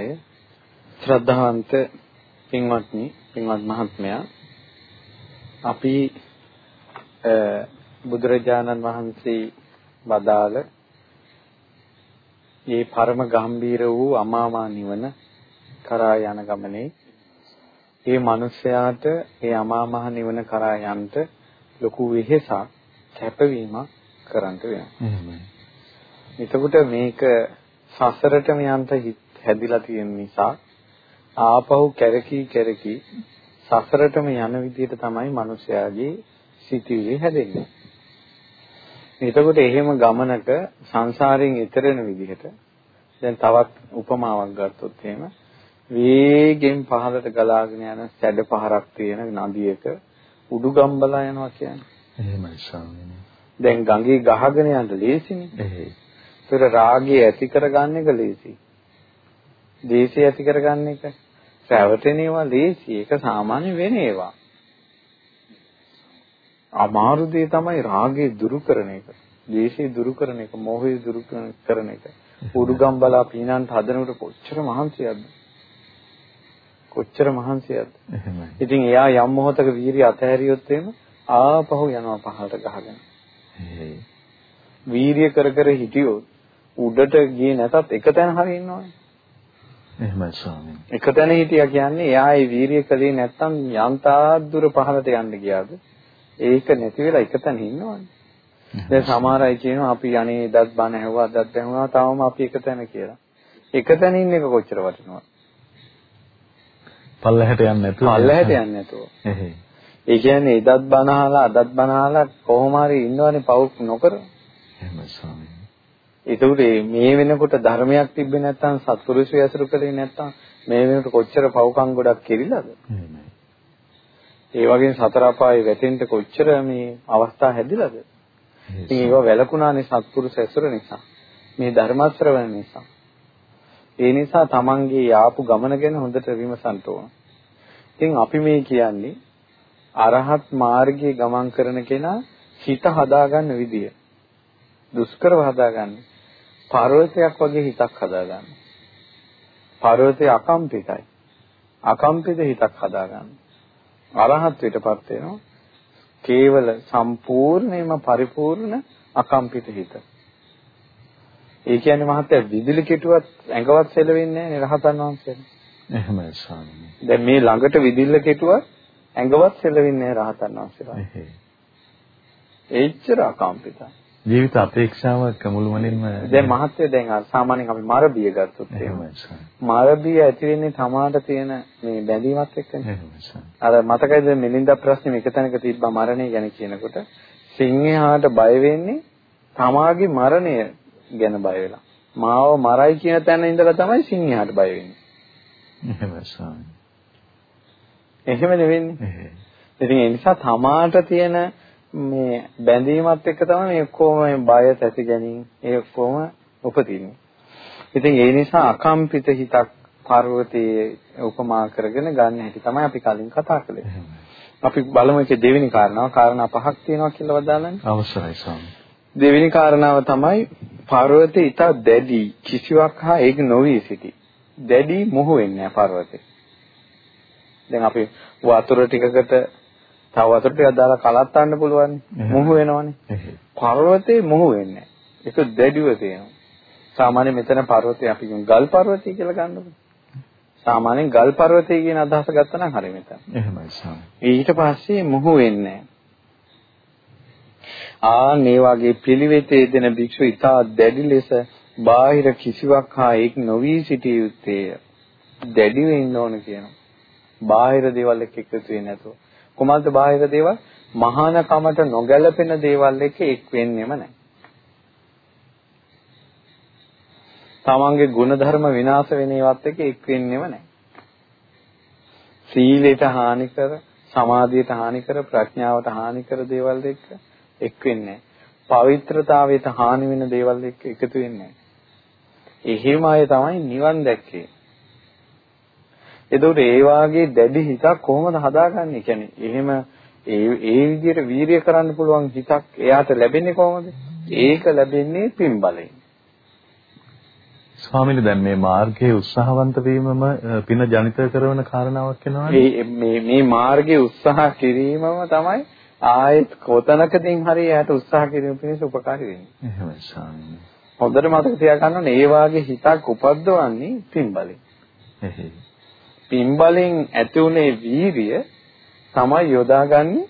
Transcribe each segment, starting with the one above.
අවසරයි ශ්‍රද්ධාවන්ත පින්වත්නි පින්වත් මහත්මයා අපි බුදුරජාණන් වහන්සේ වදාළ මේ පරම ගම්බීර වූ අමාමා නිවන කරා යන ගමනේ මේ මිනිස්යාට මේ අමාමහ නිවන කරා යන්න ලොකු වෙහෙසක් කැපවීමක් කරන්න වෙනවා. එතකොට මේක සසරටම යන්න හැදිලා තියෙන නිසා ආපහු කැරකී කැරකී සසරටම යන විදිහට තමයි මිනිස්යාගේ සිටිවිලි හැදෙන්නේ. එතකොට එහෙම ගමනක සංසාරයෙන් ඈතර වෙන විදිහට දැන් තවත් උපමාවක් ගත්තොත් එහෙම වේගෙන් පහළට ගලාගෙන යන සැඩ පහරක් තියෙන නදියක උඩුගම්බලා යනවා කියන්නේ. එහෙමයි ස්වාමීනි. දැන් ගඟේ ගහගෙන යන්න ලේසිනේ. එහෙයි. ඒතර රාගය ඇති කරගන්න එක ලේසි. දේශය ඇති කරගන්න එක රැවටෙන ඒවා ලේසි. ඒක සාමාන්‍ය වෙන ඒවා. අමාරු දේ තමයි රාගය දුරු කරන එක. ද්වේෂය දුරු කරන එක, මෝහය දුරු කරන එක. උඩුගම් බලා පීනන්ට හදනකොට කොච්චර මහන්සියක්ද? කොච්චර මහන්සියක්ද? ඉතින් එයා යම් මොහොතක වීරිය අතහැරියොත් එහෙම ආපහු යනවා පහළට ගහගෙන. වීරිය කර කර හිටියොත් උඩට ගියේ නැතත් එක තැන හරි ඉන්නවනේ. එහෙමයි ස්වාමීන්. එක තැන හිටියා කියන්නේ එයා ඒ වීරිය කළේ නැත්තම් යන්තාක් දුර පහළට යන්න ගියාද? ඒක නැති වෙලා එක තැන ඉන්නවනේ. දැන් සමහර අය කියනවා අපි අනේ දත් බන ඇහුවා දත් ඇහුවා තාම අපි එක තැන කියලා. එක තැන ඉන්න එක කොච්චර වටිනවද? පල්ලහැට යන්නේ නැතුව. පල්ලහැට යන්නේ නැතුව. එහෙයි. ඒ කියන්නේ එදත් බන අහලා අදත් බන අහලා කොහොම හරි ඉන්නවනේ පව් නොකර. එහෙමයි ස්වාමීන්. ඒකට මේ වෙනකොට ධර්මයක් තිබ්බේ නැත්නම් සත්පුරුෂය ඇසුරු කළේ නැත්නම් මේ වෙනකොට කොච්චර පව්කම් ගොඩක් කෙරිලාද? ඒ වගේම සතර අපායේ වැටෙන්න කොච්චර මේ අවස්ථා හැදිලාද? ඉතින් ඒවා වැළකුණානේ සත්පුරුෂ ඇසුර නිසා. මේ ධර්ම ශ්‍රවණ නිසා. ඒ නිසා තමන්ගේ යාපු ගමන ගැන හොඳට විමසන්න ඕන. ඉතින් අපි මේ කියන්නේ අරහත් මාර්ගයේ ගමන් කරන කෙනා හිත හදාගන්න විදිය. දුෂ්කරව හදාගන්න. පර්වතයක් වගේ හිතක් හදාගන්න. පර්වතය අකම්පිතයි. අකම්පිත හිතක් හදාගන්න. අරහත්ත්වයටපත් වෙනවා. කේවල සම්පූර්ණයෙන්ම පරිපූර්ණ අකම්පිත හිත. ඒ කියන්නේ මහත්තයා විදුලි කෙටුවත් ඇඟවත් සෙලවෙන්නේ නැහැ රහතන් වහන්සේට. එහෙමයි ස්වාමීනි. දැන් මේ ළඟට විදුල්ල කෙටුවත් ඇඟවත් සෙලවෙන්නේ නැහැ රහතන් වහන්සේලා. එහෙයි. ඒච්චර අකම්පිතයි. ජීවිත අපේක්ෂාවක් මුළුමනින්ම දැන් මහත්ය දැන් සාමාන්‍යයෙන් අපි මරබිය ගත්තොත් එහෙමයි මරබිය ඇති වෙන්නේ තමාට තියෙන මේ බැඳීමත් එක්කනේ. අර මතකයිද මිලින්දා ප්‍රශ්නේ මේක තැනක තිබ්බා මරණය ගැන කියනකොට. සිංහයාට බය වෙන්නේ තමාගේ මරණය ගැන බය වෙලා. මාව මරයි කියන තැන ඉඳලා තමයි සිංහයාට බය වෙන්නේ. එහෙමයි ස්වාමී එහෙම නෙවෙන්නේ. ඉතින් ඒ නිසා තමාට තියෙන මේ බැඳීමත් එක්ක තමයි මේ ඔක්කොම මේ බය ඇති ගැනීම ඒ ඔක්කොම උපදින්නේ. ඉතින් ඒ නිසා අකම්පිත හිතක් පර්වතයේ උපමා කරගෙන ගන්න හැටි තමයි අපි කලින් කතා කළේ. අපි බලමු ඒකේ දෙවෙනි කාරණාව කාරණා පහක් තියෙනවා කියලා වදාළන්නේ. අවසරයි ස්වාමී. දෙවෙනි කාරණාව තමයි පර්වතේ ඊට දැඩි කිසිවක් හා ඒක නොවි සිටි. දැඩි මොහු වෙන්නේ පර්වතේ. දැන් අපි වතුර ටිකකට තව වතුර ටිකක් දාලා කලත්තන්න පුළුවන්. මුහු වෙනවනේ. පර්වතේ මුහු වෙන්නේ ඒක දැඩිව තියෙනවා. සාමාන්‍ය මෙතන පර්වතය අපි ගල් පර්වතය කියලා ගන්නකො. සාමාන්‍යයෙන් ගල් පර්වතය කියන අදහස ගත්තා නම් හරිය මෙතන. එහෙමයි සාම. ඊට පස්සේ මුහු වෙන්නේ ආ මේ වගේ පිළිවෙතේ දෙන භික්ෂු ඉතා දැඩි ලෙස බාහිර කිසිවක් හා එක් නොවි සිටිය යුත්තේය. දැඩිව ඉන්න ඕන කියනවා. බාහිර දේවල් එක්ක එකතු වෙන්නේ නැතුව. කුමක්ද බාහිර දේවල්? මහානකමට නොගැලපෙන දේවල් එක්ක එක් වෙන්නෙම නැහැ. තමන්ගේ ගුණධර්ම විනාශ වෙන ඒවත් එක්ක එක් වෙන්නෙම නැහැ. සීලයට හානි කර, සමාධියට හානි කර, ප්‍රඥාවට හානි කර දේවල් එක්ක එක් වෙන්නේ නැහැ. පවිත්‍රතාවයට හානි වෙන දේවල් එක්ක එකතු වෙන්නේ නැහැ. එහෙම අය තමයි නිවන් දැක්කේ. එතකොට ඒ වාගේ දැඩි හිතක් කොහොමද හදාගන්නේ? කියන්නේ එහෙම ඒ ඒ විදිහට වීරිය කරන්න පුළුවන් හිතක් එයාට ලැබෙන්නේ කොහොමද? ඒක ලැබෙන්නේ පින් බලයෙන්. ස්වාමීනි දැන් මේ මාර්ගයේ උත්සාහවන්ත වීමම පින ජනිත කරන කාරණාවක් වෙනවනේ. මේ මේ මේ මාර්ගයේ උත්සාහ කිරීමම තමයි ආයෙත් කොතනකදී හරි එයාට උත්සාහ කිරීම පිණිස උපකාරී වෙන්නේ. එහෙමයි ස්වාමීනි. හොඳට මතක තියාගන්න ඕනේ ඒ වාගේ හිතක් උපද්දවන්නේ පින්බලෙන්. එහෙයි. පින්බලෙන් ඇති උනේ වීරිය තමයි යොදාගන්නේ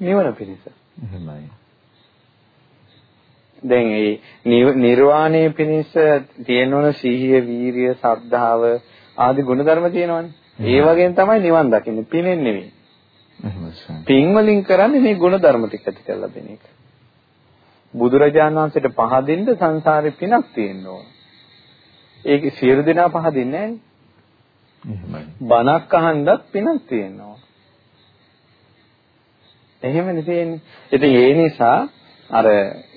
නිවන පිණිස. එහෙමයි. දැන් ඒ නිර්වාණය පිණිස තියෙනවන සිහිය, වීරිය, සද්ධාව ආදී ගුණධර්ම තියෙනවනේ. ඒ වගේම තමයි නිවන් දකින්නේ. පිනෙන් නෙවෙයි. පින් වලින් කරන්නේ මේ ගුණධර්ම ටික ඇති කරලා දෙන එක. බුදුරජාණන් වහන්සේට පහදින්න සංසාරේ පිනක් තියෙන්න ඕන. ඒක සියලු දෙනා පහදින්නේ නැහැ. එහෙමයි. බණක් අහන්නත් පිනක් තියෙන්න ඕන. එහෙමනේ තියෙන්නේ. ඉතින් ඒ නිසා අර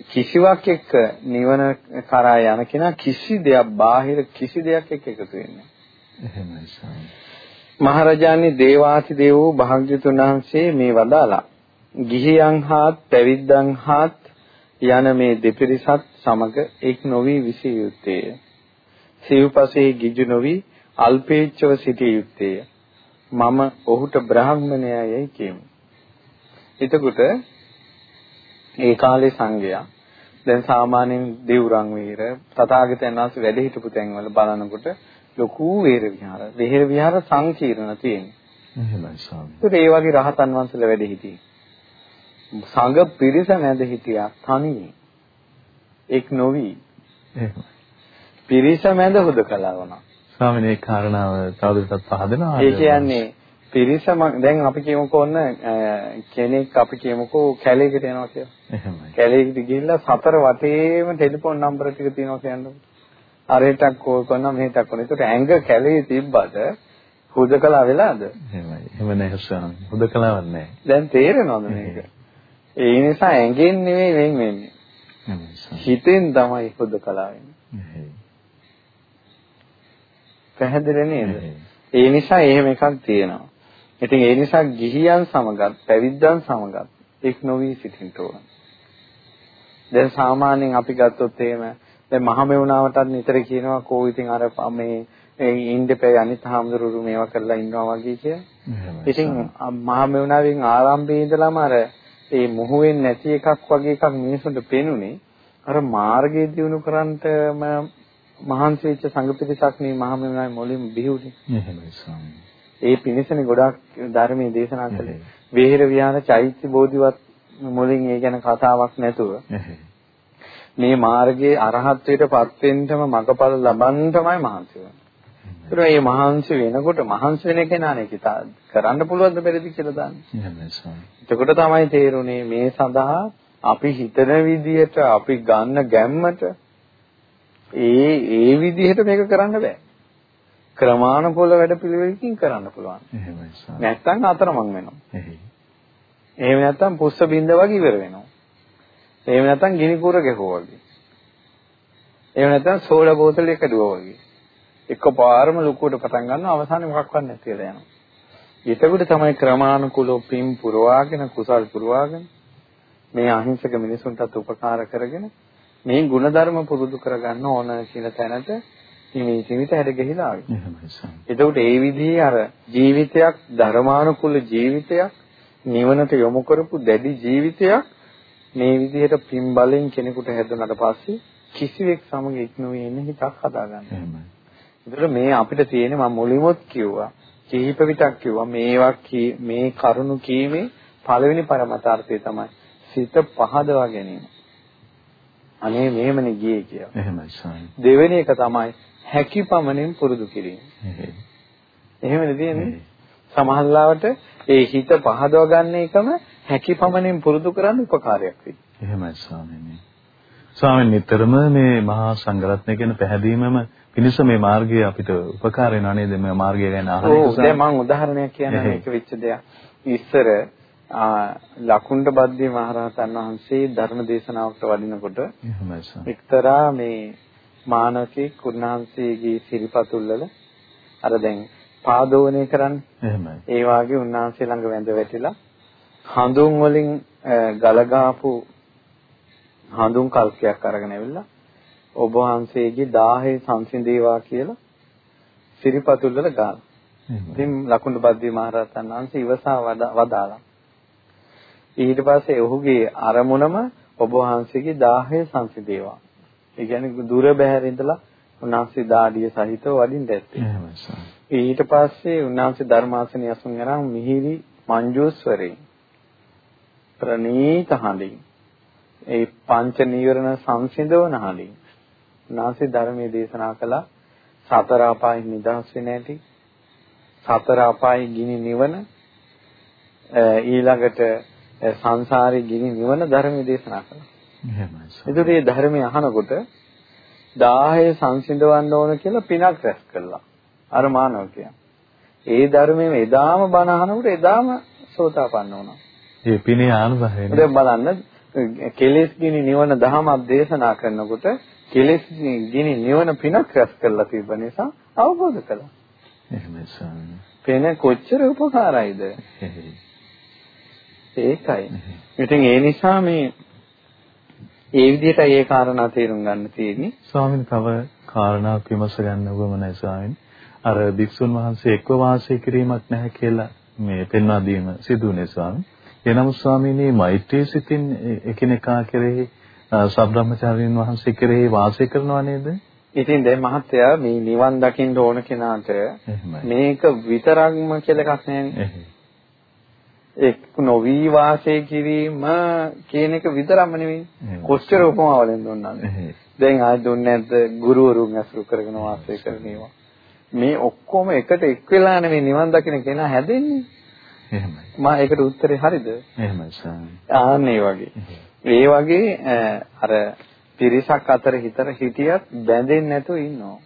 කිසිවක් එක්ක නිවන කරා යන කෙනා කිසි දෙයක් බාහිර කිසි දෙයක් එක්ක එකතු වෙන්නේ එහෙමයි ස්වාමීනි. මහරජාණන් දේවාති දේවෝ භාග්‍යතුන් වහන්සේ මේ වදාලා ගිහියන් හාත් පැවිද්දන් හාත් යන මේ දෙපිරිසත් සමග එක් නොවි විසිය යුත්තේය. සිව්පසේ ගිජු නොවි අල්පේච්ඡව සිටිය යුත්තේය. මම ඔහුට බ්‍රාහ්මණයයයි කියමු. එතකොට ඒ කාලේ සංඝයා දැන් සාමාන්‍යයෙන් දේවුරන් වීර තථාගතයන් වහන්සේ වැඩ හිටපු තැන්වල බලනකොට ලොකු වේර විහාර. වෙහෙර විහාර සංකීර්ණ තියෙනවා. එහෙමයි ස්වාමීනි. ඒත් ඒ වගේ රහතන් වහන්සේලා වැඩ හිටියේ. සංඝ පිරිස මැද හිටියා තනියෙන්. එක් නොවි එහෙමයි. පිරිස මැද හුදකලා වුණා. ස්වාමීනි ඒ කාරණාව තවදුරටත් පහදනවා. ඒ කියන්නේ පිරිස ම- දැන් අපි කියමුකෝ ඔන්න කෙනෙක් අපි කියමුකෝ කැලේකට යනවා කියලා. එහෙමයි. කැලේකට ගිහිල්ලා සතර වටේම ටෙලිෆෝන් නම්බර ටික තියෙනවා කියන්නේ. අරහෙටක් කෝල් කරනවා මෙහෙටක් කරනවා. ඒකට ඇඟ කැලේ තිබ්බට හුදකලා වෙලාද? එහෙමයි. එහෙම නැහැ ස්වාමීනි. හුදකලාවක් නැහැ. දැන් තේරෙනවද මේක? ඒ නිසා ඇඟෙන් නෙවෙයි වෙන් වෙන්නේ. හිතෙන් තමයි හුදකලා වෙන්නේ. පැහැදිලි නේද? ඒ නිසා එහෙම එකක් තියෙනවා. ඉතින් ඒ නිසා ගිහියන් සමගත් පැවිද්දන් සමගත් එක් නොවි සිටින්න ඕන. දැන් සාමාන්‍යයෙන් අපි ගත්තොත් එහෙම දැන් මහමෙවුනාවටත් නිතර කියනවා කෝ ඉතින් අර මේ ඉන්දපේ අනිත් හාමුදුරුවෝ මේවා කරලා ඉන්නවා වගේ කියලා. ඉතින්. මහමෙවුනාවෙන් ආරම්භයේ ඉඳලම අර ඒ මුහුවෙන් නැති එකක් වගේ එකක් මිනිසුන්ට පෙනුනේ අර මාර්ගය දිනු කරන්නටම මහන්සි වෙච්ච සංඝ පිරිසක් මේ මහමෙවුනාවේ මුලින්ම බිහිවුනේ. එහෙමයි ස්වාමීනි. ඒ පිණිසනේ ගොඩාක් ධර්මයේ දේශනා කළේ. විහෙර විහාර චෛත්‍ය බෝධිවත් මුලින් ඒ ගැන කතාවක් නැතුව. මේ මාර්ගයේ අරහත්ත්වයට පත් වෙන්නම මඟපල ලබන්න තමයි මහන්සි වෙන්නේ. ඒතර මේ මහන්සි වෙනකොට මහන්සි වෙන කෙනානේ කිතා කරන්න පුළුවන්ද බැරිද කියලා දාන්නේ. එතකොට තමයි තේරුනේ මේ සඳහා අපි හිතන විදියට අපි ගන්න ගැම්මට ඒ ඒ විදිහට මේක කරන්න බෑ. ක්‍රමානුකූල වැඩපිළිවෙලකින් කරන්න පුළුවන්. එහෙමයි ස්වාමීනි. නැත්තම් අතරමං වෙනවා. එහෙයි. එහෙම නැත්තම් පුස්ස බින්ද වගේ ඉවර වෙනවා. එහෙම නැත්තම් ගිනි කූර ගැහුවා වගේ. එහෙම නැත්තම් සෝඩා බෝතලයක් ඇදුවා වගේ. එකපාරම ලුකුවට පටන් ගන්නවා අවසානයේ මොකක්වත් නැති වෙලා යනවා. ඊටකට තමයි ක්‍රමානුකූලව පින් පුරවාගෙන කුසල් පුරවාගෙන මේ අහිංසක මිනිසුන්ටත් උපකාර කරගෙන මේ ಗುಣධර්ම පුරුදු කරගන්න ඕන කියන තැනට මේ ජීවිත හැඩ ගහිලා ආවේ. එතකොට ඒ විදිහේ අර ජීවිතයක් ධර්මානුකූල ජීවිතයක් නිවනට යොමු කරපු දැඩි ජීවිතයක් මේ විදිහට පින් බලෙන් කෙනෙකුට හැදුනට පස්සේ කිසිවෙක් සමග නොවේ ඉන්න හිතක් හදාගන්න. එහෙමයි. ඒතර මේ අපිට තියෙන මම මුලින්මත් කිව්වා කිහිප විටක් කිව්වා මේවා මේ කරුණු කීමේ පළවෙනි පරමතාර්ථය තමයි සිත පහදවා ගැනීම. අනේ මෙහෙමනේ ගියේ කියලා. එහෙමයි ස්වාමීනි. දෙවෙනි එක තමයි හැකිපමණෙන් පුරුදු කිරීම. එහෙමනේ තියෙන්නේ. සමහරවිට ඒ හිත පහදව ගන්න එකම හැකිපමණෙන් පුරුදු කරන්න උපකාරයක් වෙයි. එහෙමයි ස්වාමීනි. ස්වාමීන් නිතරම මේ මහා සංඝරත්නය කියන පැහැදීමම පිණිස මේ මාර්ගය අපිට උපකාර වෙනවා නේද මේ මාර්ගය ගැන අහන එක ඔව් දැන් මම උදාහරණයක් කියන්න එහෙයි. මේක වෙච්ච දෙයක්. ඉස්සර ලකුණ්ඩ බද්දී මහරහතන් වහන්සේ ධර්ම දේශනාවකට වඩිනකොට. එක්තරා මේ මානවකෙක් උන්වහන්සේගේ සිරිපතුල් වල අර දැන් පාදෝණය කරන්නේ එහෙමයි. ඒ වාගේ උන්වහන්සේ ළඟ වැඳ වැටිලා හඳුන් වලින් ගලගාපු හඳුන් කල්කයක් අරගෙන ඇවිල්ලා ඔබ වහන්සේගේ 10 සංසිඳේවා කියලා සිරිපතුල් වල ගාන. ඉතින් ලකුණු බද්දී මහරහතන් වහන්සේ ඉවසා වදාලා. ඊට පස්සේ ඔහුගේ අරමුණම ඔබ වහන්සේගේ 10 සංසිඳේවා. ඒ කියන්නේ දුර බැහැර ඉඳලා උන්වහන්සේ දාඩිය සහිතව වඩින්න ඇත්තේ. ඊට පස්සේ උන්වහන්සේ ධර්මාසනය අසුන් කරන් මිහිරි මංජෝස්වරේ ප්‍රණීත හඬින් ඒ පංච නීවරණ සංසිඳවන හඬින් උන්වහන්සේ ධර්මයේ දේශනා කළා සතර අපායෙන් නිදහස් වෙන හැටි සතර අපායේ ගිනි නිවන ඊළඟට සංසාරේ ගිනි නිවන ධර්මයේ දේශනා කළා. එහෙමයි. ඒකට මේ ධර්මය අහනකොට 10 සංසිඳවන්න ඕන කියලා පිනක් රැස් කළා. අර මානවකයා. ඒ ධර්මයේ එදාම බණ අහනකොට එදාම සෝතාපන්න වුණා. ඒ පිනේ ආනුභවය. දැන් බලන්න කෙලෙස් ගිනි නිවන දහමක් දේශනා කරනකොට කෙලෙස් ගිනි නිවන පිනක් රැස් කරලා තිබ්බ නිසා අවබෝධ කළා. එහෙමයි ස්වාමීනි. පෙන කොච්චර උපකාරයිද? ඒකයි. ඉතින් ඒ නිසා මේ ඒ විදිහට ඒ කාරණා තේරුම් ගන්න තියෙන්නේ. ස්වාමීන් තව කාරණාවක් විමස ගන්න උවමනයි ස්වාමීන්. අර භික්ෂුන් වහන්සේ එක්ව වාසය කිරීමක් නැහැ කියලා මේ පෙන්වා දීම සිදුුනේ ස්වාමීන්. එනම ස්වාමීනි මෛත්‍රී සිතින් එකිනෙකා කෙරෙහි සබ්‍රහ්මචාරීන් වහන්සේ කෙරෙහි වාසය කරනවා නේද? ඉතින් දැන් මහත්තයා මේ නිවන් දකින්න ඕන කෙනාට මේක විතරක්ම කියලා එකක් නැහැ. එක් නොවි වාසය කිරීම කියන එක විතරක්ම නෙවෙයි. කොච්චර උපමාවලින් දුන්නාද? දැන් ආයෙ දුන්නේ නැද්ද ගුරුවරුන් ඇසුරු කරගෙන වාසය කරන ඒවා. මේ ඔක්කොම එකට එක් වෙලා නෙවෙයි නිවන් දකින්න කෙනා හැදෙන්නේ. එහෙමයි. මා ඒකට උත්තරේ හරිද? එහෙමයි සාමි. වගේ. ඒ වගේ අර පිරිසක් අතර හිතර හිටියත් බැඳෙන්නේ නැතුව ඉන්නවා.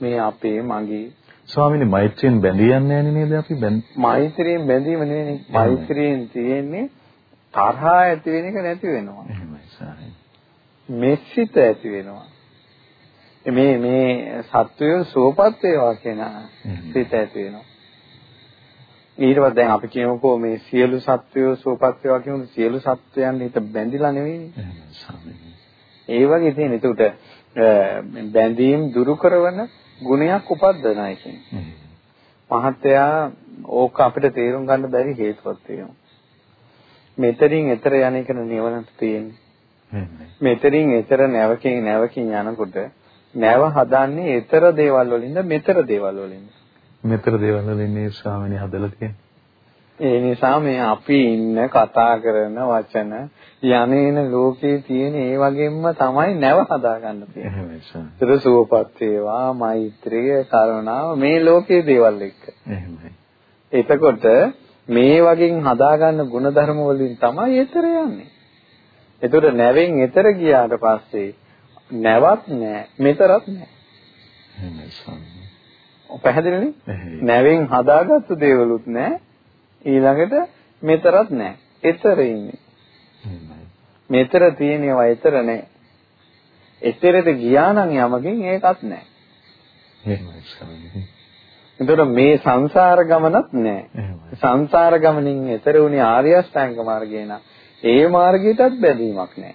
මේ අපේ මගේ ස්වාමීනි මෛත්‍රියෙන් බැඳී යන්නේ නේද අපි? මෛත්‍රියෙන් බැඳීම නෙවෙයි මෛත්‍රියෙන් තියෙන්නේ තරහා ඇති වෙන එක නැති වෙනවා. එහෙමයි ස්වාමීනි. මෙසිත ඇති වෙනවා. මේ මේ සත්වය සුවපත් වේවා කියන සිත ඇති වෙනවා. ඊට පස්සේ දැන් අපි කියමුකෝ මේ සියලු සත්වයෝ සුවපත් වේවා කියමු සියලු සත්වයන් හිත බැඳිලා නෙවෙයි. ඒ වගේ තියෙන. ඒකට බැඳීම් දුරු කරන ගුණයක් උපද්දනයි කියන්නේ. මහත්තයා ඕක අපිට තේරුම් ගන්න බැරි හේතුවක් තියෙනවා. මෙතරින් එතර යන එක නිවනට තියෙන්නේ. මෙතරින් එතර නැවකින් නැවකින් යනකොට නැව හදන්නේ එතර දේවල් වලින්ද මෙතර දේවල් වලින්ද? මෙතර දේවල් වලින් මේ ස්වාමිනේ හදලා තියෙන්නේ. ඒ නිසා මේ අපි ඉන්න කතා කරන වචන යන්නේන ලෝකේ තියෙන ඒ වගේම තමයි නැව හදාගන්න තියෙන්නේ. එහෙමයි. සුවපත් වේවා, මෛත්‍රිය, කරුණාව මේ ලෝකේ දේවල් එක්ක. එහෙමයි. එතකොට මේ වගේ හදාගන්න ಗುಣධර්ම වලින් තමයි ඊතර යන්නේ. එතකොට නැවෙන් ඊතර ගියාට පස්සේ නැවත් නැහැ, මෙතරත් නැහැ. එහෙමයි. පැහැදිලිනේ? නැවෙන් හදාගත්තු දේවලුත් නැහැ. ඊළඟට මෙතරත් නැහැ. ඊතර ඉන්නේ. මෙතර තියෙනවා ඊතර නැහැ. එතරට ගියා නම් යමකින් ඒකත් නැහැ. එහෙමයි. එතකොට මේ සංසාර ගමනක් නැහැ. සංසාර ගමනින් එතර උනේ ආර්ය අෂ්ටාංග මාර්ගේ නා. ඒ මාර්ගයටත් බැඳීමක් නැහැ.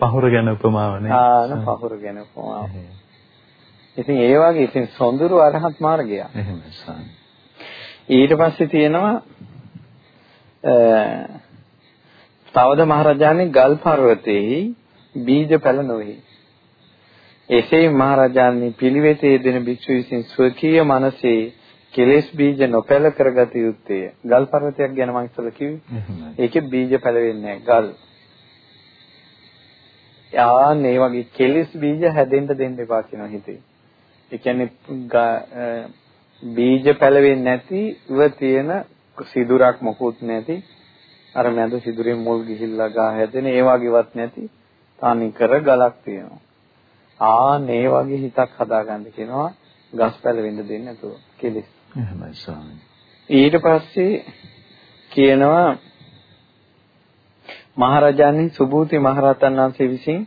පහුර ගැන උපමාවනේ. ආන පහුර ගැන උපමාව. ඉතින් ඒ වගේ ඉතින් සොඳුරු අරහත් මාර්ගය. එහෙමයි ස්වාමී. ඊට පස්සේ තියෙනවා තවද මහරජාණන් ගල් පර්වතයේ බීජ පැල නොවේ. එසේ මහරජාණන් පිළිවෙතේ දෙන භික්ෂු විසින් ස්වකීය මනසේ කෙලෙස් බීජ නොපැල කරගත යුත්තේ. ගල් පර්වතයක් ගැන මම ඉස්සෙල්ලා කිව්වේ. ඒකේ බීජ පැල වෙන්නේ ගල්. යාන්නේ වගේ කෙලෙස් බීජ හැදෙන්න දෙන්න එපා කියන හිතේ. ඒ කියන්නේ බීජ පැලවෙන්නේ නැතිව තියෙන සිදුරක් මොකුත් නැති අර මැද සිදුරෙන් මුල් ගිහිල්ලා ගා හැදෙන ඒ වගේවත් නැති තනි කර ගලක් තියෙනවා. ආන් ඒ වගේ හිතක් හදාගන්න කියනවා ගස් පැලවෙන්න දෙන්නේ නැතුව කෙලෙස්. එහෙමයි ස්වාමී. ඊට පස්සේ කියනවා මහරජාණන් සුභූති මහරහතන් වහන්සේ විසින්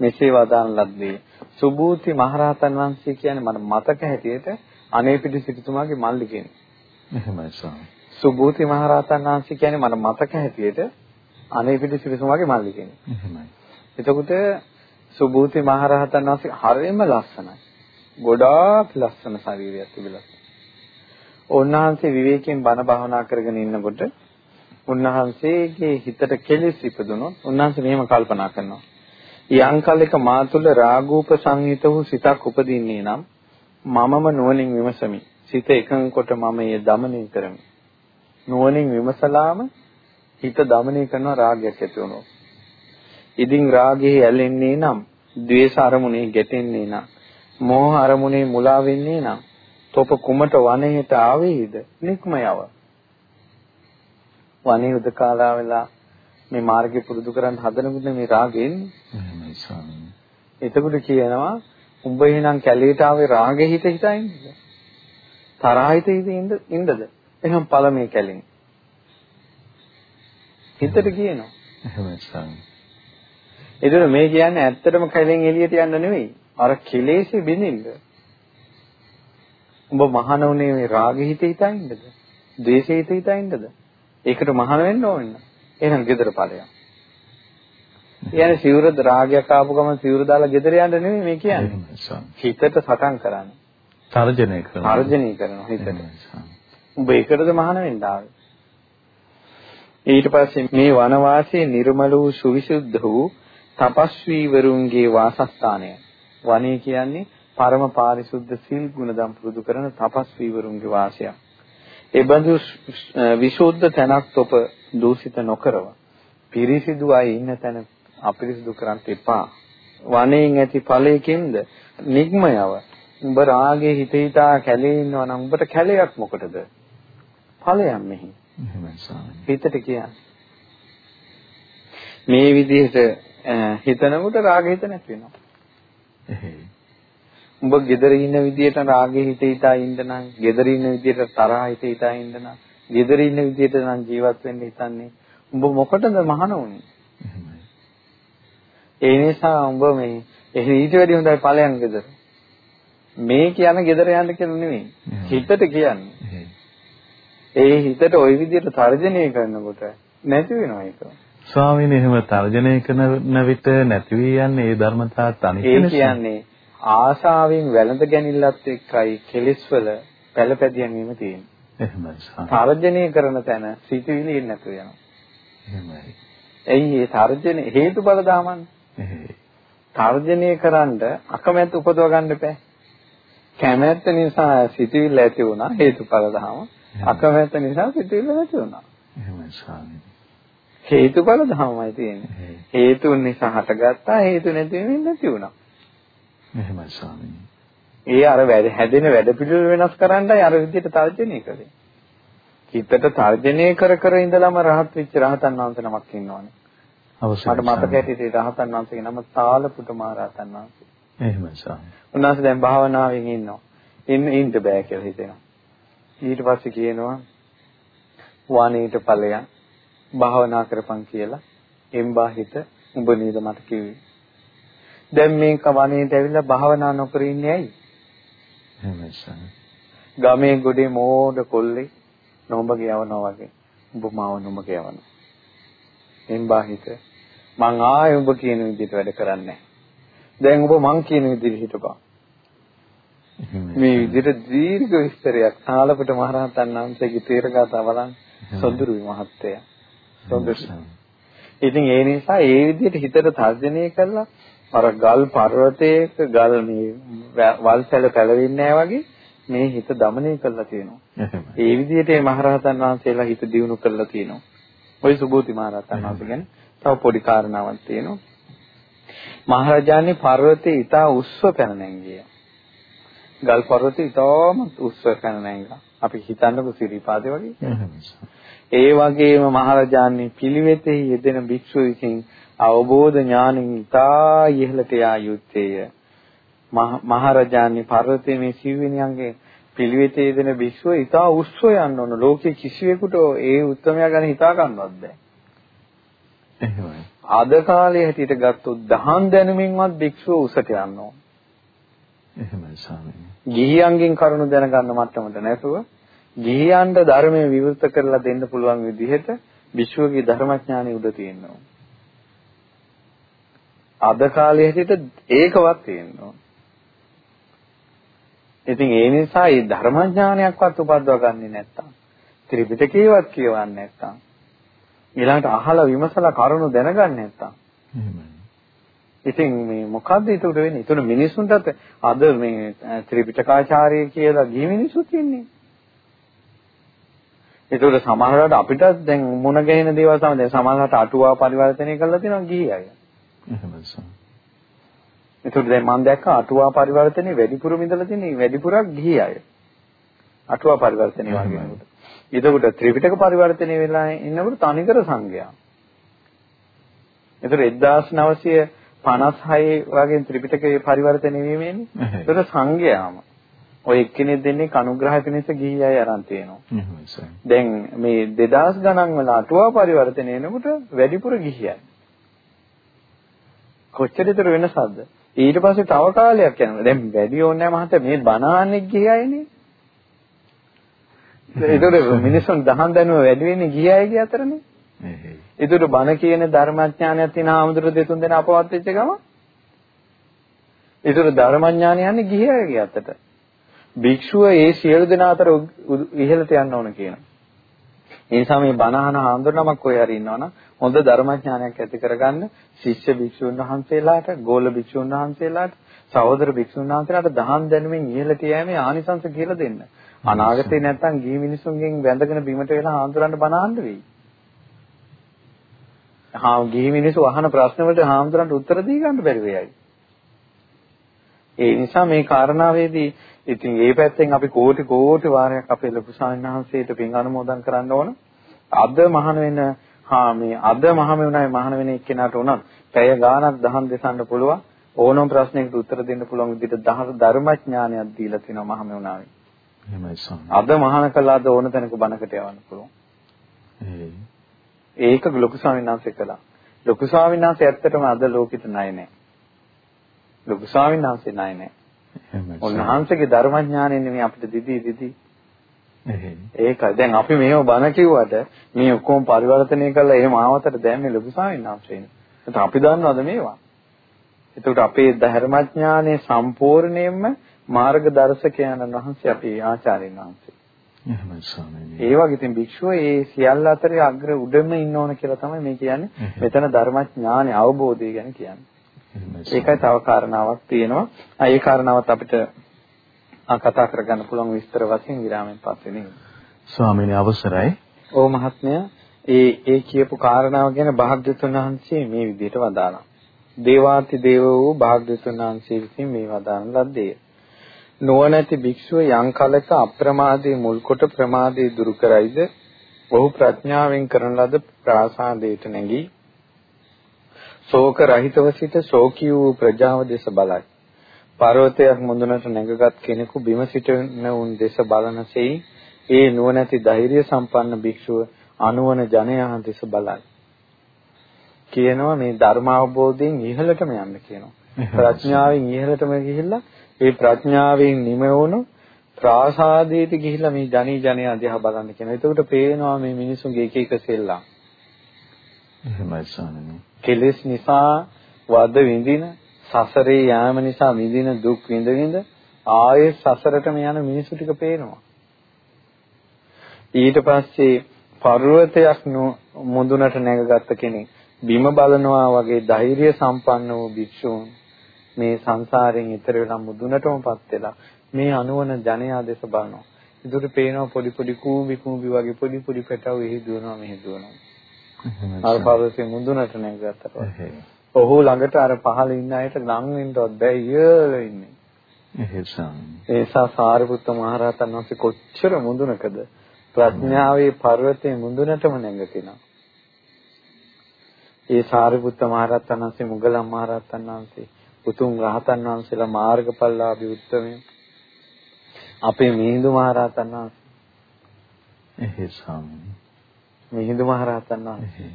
මෙසේ වදාන ලද්දේ. සුභූති මහරහතන් වහන්සේ කියන්නේ මට මතක හැටියට අනේපිඩි සිටුතුමාගේ මල්ලි කෙනෙක්. එහෙමයි ස්වාමී. සුභූති මහරහතන් වහන්සේ කියන්නේ මට මතක හැටියට අනේපිඩි සිටුතුමාගේ මල්ලි කෙනෙක්. එහෙමයි. එතකොට සුභූති මහරහතන් වහන්සේ හරියම ලස්සනයි. ගොඩාක් ලස්සන ශරීරයක් තිබිලා. උන්වහන්සේ විවේකයෙන් බණ භාවනා කරගෙන ඉන්නකොට උන්වහන්සේගේ හිතට කෙලෙස් ඉපදුනොත් උන්වහන්සේ මෙහෙම කල්පනා කරනවා. යම් කලයක මා තුළ රාගූප සංහිත වූ සිතක් උපදින්නේ නම් මමම නුවණින් විමසමි. සිත එකඟ කොට මම ඒ দমনය කරමි. නුවණින් විමසලාම හිත দমনය කරන රාගයක් ඇති වෙනවා. ඉදින් රාගෙහි ඇලෙන්නේ නම්, ද්වේෂ අරමුණේ ගැටෙන්නේ නම්, මෝහ අරමුණේ මුලා වෙන්නේ නම්, තොප කුමට වනයේට ආවේද? නික්ම යව. වනේ උදකාලා වෙලා මේ මාර්ගය පුරුදු කරන් හදන මේ රාගෙන්නේ. එහෙමයි ස්වාමීනි. එතකොට කියනවා උඹ එහෙනම් කැලේට ආවේ රාගෙ හිත හිතයින්ද? තරහිත හිතින්ද ඉන්නද? එහෙනම් පළමේ කැලෙන්. හිතට කියනවා. එහෙමයි ස්වාමීනි. ඒතර මේ කියන්නේ ඇත්තටම කැලෙන් එළියට යන්න නෙවෙයි. අර කෙලෙසි බින්දින්ද. උඹ මහාන උනේ මේ රාගෙ හිත හිතින්ද? ද්වේෂ හිත හිතින්ද? ඒකට මහාන වෙන්න ඕන. එහෙනම් ගෙදර ඵලයක්. කියන්නේ සිවුර රාගයක් ආපු ගමන් සිවුර දාලා ගෙදර යන්න නෙමෙයි මේ කියන්නේ. හිතට සටන් කරන්නේ. තර්ජනය කරනවා. තර්ජනය කරනවා හිතට. උඹ ඒකටද මහාන වෙන්න ආවේ. ඊට පස්සේ මේ වනවාසයේ නිර්මල වූ සුවිසුද්ධ වූ තපස්වීවරුන්ගේ වාසස්ථානය. වනේ කියන්නේ පරම පාරිශුද්ධ සීල් ගුණදම් පුරුදු කරන තපස්වීවරුන්ගේ වාසයක්. ඒ බඳු විශුද්ධ තැනක් තොප දූෂිත නොකරව. පිරිසිදු අය ඉන්න තැන අපිරිසිදු කරන්න එපා. වනයෙන් ඇති ඵලයකින්ද නිග්ම යව. උඹ රාගේ හිත හිතා කැලේ ඉන්නවා නම් උඹට කැලයක් මොකටද? ඵලයක් මෙහි. හිතට කියන්නේ. මේ විදිහට හිතනකොට රාග හිත නැති වෙනවා. උඹ gedara ඉන්න විදියට රාගේ හිත හිතා ඉන්න නම්, gedara ඉන්න විදියට තරහ හිත හිතා ඉන්න නම්, gedara ඉන්න විදියට නම් ජීවත් වෙන්න හිතන්නේ. උඹ මොකටද මහාන උනේ? ඒ නිසා උඹ මේ එහෙ ඊට වැඩි හොඳයි ඵලයන් gedara. මේ කියන gedara යන්න කියලා නෙමෙයි. හිතට කියන්නේ. ඒ හිතට ওই විදිහට තර්ජනය කරනකොට නැති වෙනවා ඒක. ස්වාමීන් එහෙම තර්ජනය කරන විට නැති වී යන්නේ ඒ ධර්මතාවත් අනිත්‍ය කියන්නේ ආශාවෙන් වැළඳ ගැනීමලත් එක්කයි කෙලෙස් වල පළපැදියන් වීම තියෙන්නේ. එහෙමයි. තර්ජනය කරන තැන සිතුවිලි එන්නේ නැතුව යනවා. එහෙමයි. එයි ඒ තර්ජන හේතුඵල දාමන්නේ. තර්ජනය කරන්න අකමැත්ත උපදව ගන්න බෑ. කැමැත්ත නිසා සිතුවිල්ල ඇති වුණා හේතුඵල ධම. අකමැත්ත නිසා සිතුවිල්ල නැති වුණා. එහෙමයි ස්වාමීනි. හේතුඵල ධමයි තියෙන්නේ. හේතුන් නිසා හටගත්තා හේතු නැති වෙමින් නැති වුණා. එහෙමයි ස්වාමීනි. ඒ අර වැඩ හැදෙන වැඩ පිළිවෙල වෙනස් කරන්නයි අර විදිහට තර්ජනය කරේ. හිතට තර්ජනය කර කර ඉඳලම රහත් වෙච්ච රහතන් වහන්සේ නමක් ඉන්නවනේ. අවශ්‍යයි. මට මතක හිටියේ රහතන් වහන්සේගේ නම තාලපුට මහ රහතන් වහන්සේ. එහෙමයි ස්වාමී. උන්වහන්සේ දැන් භාවනාවෙන් ඉන්නවා. ඉන්න ඉන්න බෑ කියලා හිතෙනවා. ඊට පස්සේ කියනවා වාණීට ඵලයන් භාවනා කරපන් කියලා එම්බා හිත උඹ නේද මට කිව්වේ. දැන් මේක වණේට ඇවිල්ලා භාවනා නොකර ඉන්නේ ඇයි? එහෙමයි ස්වාමී. ගමේ ගොඩේ මෝඩ කොල්ලේ නොඹගේ යවනවා වගේ. උඹ මාව නොඹගේ යවනවා. එම්බා හිත මං ආයෙ ඔබ කියන විදිහට වැඩ කරන්නේ දැන් ඔබ මං කියන විදිහට හිටපන්. මේ විදිහට දීර්ඝ විස්තරයක්. සාලපට මහරහතන් වහන්සේගේ තේරගතා බලන් සොඳුරු මහත්තයා. සොඳුරු. ඉතින් ඒ නිසා ඒ විදිහට හිතට තර්ජනය කළා. අර ගල් පර්වතයක ගල් මේ වල්සැල පැලවෙන්නේ වගේ මේ හිත দমনය කළා තියෙනවා. ඒ විදිහට මේ මහරහතන් වහන්සේලා හිත දියුණු කළා තියෙනවා. ওই සුභෝති මහරහතන් වහන්සේ ගැන තව පොඩි කාරණාවක් තියෙනවා. මහරජාණන් පර්වතේ ඊටා උස්ව පැන නැංගිය. ගල් පර්වතේ ඊටාම උස්ව පැන නැංගා. අපි හිතන්නකො සිරිපාදේ වගේ. ඒ වගේම මහරජාණන් පිළිවෙතෙහි යෙදෙන භික්ෂු විසින් අවබෝධ ඥානින් ඊටා ඉහළට යා යුත්තේය. මහරජාණන් පර්වතයේ මේ සිව්වෙනියන්ගේ පිළිවෙතේ යෙදෙන භික්ෂුව ඊටා උස්ව යන්න ඕන. ලෝකේ කිසිවෙකුට ඒ උත්තරමයා ගැන හිතා ගන්නවත් බෑ. එහෙමයි. අද කාලේ හැටියට ගත්තොත් දහන් දැනුමින්වත් භික්ෂුව උසට ඕන. එහෙමයි ස්වාමීනි. ගිහියන්ගෙන් කරුණු දැනගන්න මට්ටමට නැතුව ගිහියන්ට ධර්මයේ විවෘත කරලා දෙන්න පුළුවන් විදිහට භික්ෂුවගේ ධර්මඥානෙ උඩ තියෙනවා. අද කාලේ හැටියට ඒකවත් තියෙනවා. ඉතින් ඒ නිසා මේ ධර්මඥානයක්වත් උපද්දව ගන්නේ නැත්තම් ත්‍රිපිටකේවත් කියවන්නේ නැත්තම් ඊළඟට අහලා විමසලා කරුණු දැනගන්නේ නැත්තම් ඉතින් මේ මොකද්ද ඊට වෙන්නේ? ඊට මිනිසුන්ටත් අද මේ ත්‍රිපිටකාචාර්ය කියලා ගිහි මිනිස්සුත් ඉන්නේ. ඒකට සමහරවිට අපිටත් දැන් මුණ ගැහෙන දේවල් තමයි දැන් සමහරවිට අටුවා පරිවර්තනය කරලා තියෙනවා ගිහි අය. එහෙමයි සර්. ඒකට දැන් මම දැක්ක අටුවා පරිවර්තනේ වැඩිපුරම ඉඳලා තියෙන්නේ වැඩිපුරක් ගිහි අය. අටුවා පරිවර්තනේ වගේ නේද? එතකොට ත්‍රිපිටක පරිවර්තනය වෙලා ඉන්නකොට තනිකර සංඝයා. ඒතර 1956 වගේ ත්‍රිපිටකයේ පරිවර්තනය වීමෙන්නේ. ඒතර සංඝයාම. ඔය එක්කෙනෙක් දෙන්නේ කනුග්‍රහ පිණිස ගිහි අය අරන් තියෙනවා. දැන් මේ 2000 ගණන් වල අටුවා පරිවර්තනය වෙනකොට වැඩිපුර ගිහියයි. කොච්චරතර වෙනසක්ද? ඊට පස්සේ තව කාලයක් යනවා. දැන් වැඩි ඕනේ නැහැ මහත්තයා මේ බණාන්නේ ගියයිනේ. ඒතකොට මිනිස්සුන් දහම් දැනුම වැඩි වෙන්නේ ගියයිගේ අතරනේ. ඒතකොට බණ කියන ධර්මඥානයක් තියෙන ආමුදුර දෙතුන් දෙනා අපවත් වෙච්ච ගම. ඒතකොට ධර්මඥානය යන්නේ ගියයිගේ අතට. භික්ෂුව ඒ සියලු දෙනා අතර ඉහළට යන්න ඕන කියනවා. ඒ නිසා මේ බණහන හාමුදුරනමක් කොයි හරි ඉන්නවනම් හොඳ ධර්මඥානයක් ඇති කරගන්න ශිෂ්‍ය භික්ෂුන් වහන්සේලාට, ගෝල භික්ෂුන් වහන්සේලාට, සහෝදර භික්ෂුන් වහන්සේලාට දහම් දැනුමින් ඉහළට යෑමේ ආනිසංස කියලා දෙන්න. අනාගතේ නැත්තම් ගිහි මිනිසුන්ගෙන් වැඳගෙන බිමට වෙලා හාමුදුරන්ට බණ අහන්න වෙයි. හා ගිහි මිනිස්සු අහන ප්‍රශ්න වලට හාමුදුරන්ට උත්තර දී ගන්න බැරි වෙයි. ඒ නිසා මේ කාරණාවේදී ඉතින් ඒ පැත්තෙන් අපි කෝටි කෝටි වාරයක් අපේ ලොකු ස්වාමීන් වහන්සේට පින් අනුමෝදන් කරන්න ඕන. අද මහාන වෙන හා මේ අද මහමෙවුනායි මහාන වෙන එක්කෙනාට උනත් පැය ගාණක් දහම් දෙසන්න පුළුවන් ඕනම ප්‍රශ්නයකට උත්තර දෙන්න පුළුවන් විදිහට දහස ධර්මඥානයක් දීලා තිනවා මහමෙවුනාවේ. අද මහාන කළාද ඕන තැනක බණකට යවන්න පුළුවන්. ඒක ලොකු ස්වාමීන් වහන්සේ කළා. ලොකු ස්වාමීන් වහන්සේ ඇත්තටම අද ලෝකෙට ණය නැහැ. ලොකු ස්වාමීන් වහන්සේ ණය නැහැ. උන්වහන්සේගේ ධර්මඥානය නෙමෙයි අපිට දිදී දිදී ඒකයි. දැන් අපි මේව බන කිව්වට මේ ඔක්කොම පරිවර්තනය කරලා එහෙම ආවතට දැන් මේ ලොකු ස්වාමීන් වහන්සේනේ. ඒත් අපි දන්නවද මේවා? එතකොට අපේ ධර්මඥානයේ සම්පූර්ණයෙන්ම මාර්ගදර්ශකයන්න් වහන්සේ අපේ ආචාර්යන් වහන්සේ. එහෙමයි ස්වාමීනි. ඒ වගේ ඉතින් භික්ෂුව ඒ සියල්ල අතරේ අග්‍ර උඩම ඉන්න ඕන කියලා තමයි මේ කියන්නේ. මෙතන ධර්මඥානය අවබෝධය ගැන කියන්නේ. ඒකයි තව කාරණාවක් තියෙනවා. ඒ කාරණාවත් අපිට කතා කරගන්න පුළුවන් විස්තර වශයෙන් විරාමයෙන් පස්සේ නේ. ස්වාමීනි අවසරයි. ඕ මහත්මයා ඒ ඒ කියපු කාරණාව ගැන භාග්‍යතුන් වහන්සේ මේ විදිහට වදාළා. දේවාති දේව වූ භාග්‍යතුන් වහන්සේ විසින් මේ වදාන ලද්දේ. නොවනති භික්ෂුව යම් කලක අප්‍රමාදයේ මුල් කොට ප්‍රමාදයේ දුරු කරයිද ඔහු ප්‍රඥාවෙන් කරන ලද ප්‍රාසාදයට නැගී ශෝක රහිතව සිට ශෝකී වූ ප්‍රජාව දෙස බලයි. පර්වතයක් මුදුනට නැගගත් කෙනෙකු බිම සිටින උන් දෙස බලනසෙයි ඒ නුවණැති ධෛර්ය සම්පන්න භික්ෂුව අනුවන ජනයා දෙස බලයි. කියනවා මේ ධර්ම අවබෝධයෙන් ඉහළටම යන්න කියනවා. ප්‍රඥාවෙන් ඉහළටම ගිහිල්ලා ඒ ප්‍රඥාවෙන් නිමවුණු ප්‍රාසාදයට ගිහිල්ලා මේ ජනී ජනයා දිහා බලන්න කියනවා. එතකොට පේනවා මේ මිනිසුන්ගේ එක එක සෙල්ලම්. එහෙමයි ස්වාමීනි. කෙලෙස් නිසා වද විඳින සසරේ යාම නිසා විඳින දුක් විඳ විඳ ආයේ සසරටම යන මිනිසු ටික පේනවා. ඊට පස්සේ පර්වතයක් මුදුනට නැගගත්ත කෙනෙක් බිම බලනවා වගේ ධෛර්ය සම්පන්න වූ භික්ෂූන් මේ සංසාරයෙන් ඈතර වෙලා මුදුනටමපත් වෙලා මේ අනුවන ජනයා දෙස බලනවා. ඉදිරි පේනවා පොඩි පොඩි කූඹි කූඹි වගේ පොඩි පොඩි පැටව එහි දුවනවා මෙහි දුවනවා. අර පර්වතයේ මුදුනට නැගගත්තා. ඔහු ළඟට අර පහළ ඉන්න අයට ලං වෙන්නවත් බැහැ ඉහළ ඉන්නේ. එහෙසම්. ඒසා සාරිපුත්ත මහරහතන් වහන්සේ කොච්චර මුදුනකද ප්‍රඥාවේ පර්වතයේ මුදුනටම නැගිටිනා. ඒ සාරිපුත්ත මහරහතන් වහන්සේ මුගලන් මහරහතන් වහන්සේ උතුම් රහතන් වහන්සේලා මාර්ගඵලලාභී උත්තමයන්. අපේ මිහිඳු මහරහතන් වහන්සේ. එහෙසම්. මිහිඳු මහරහතන් වහන්සේ.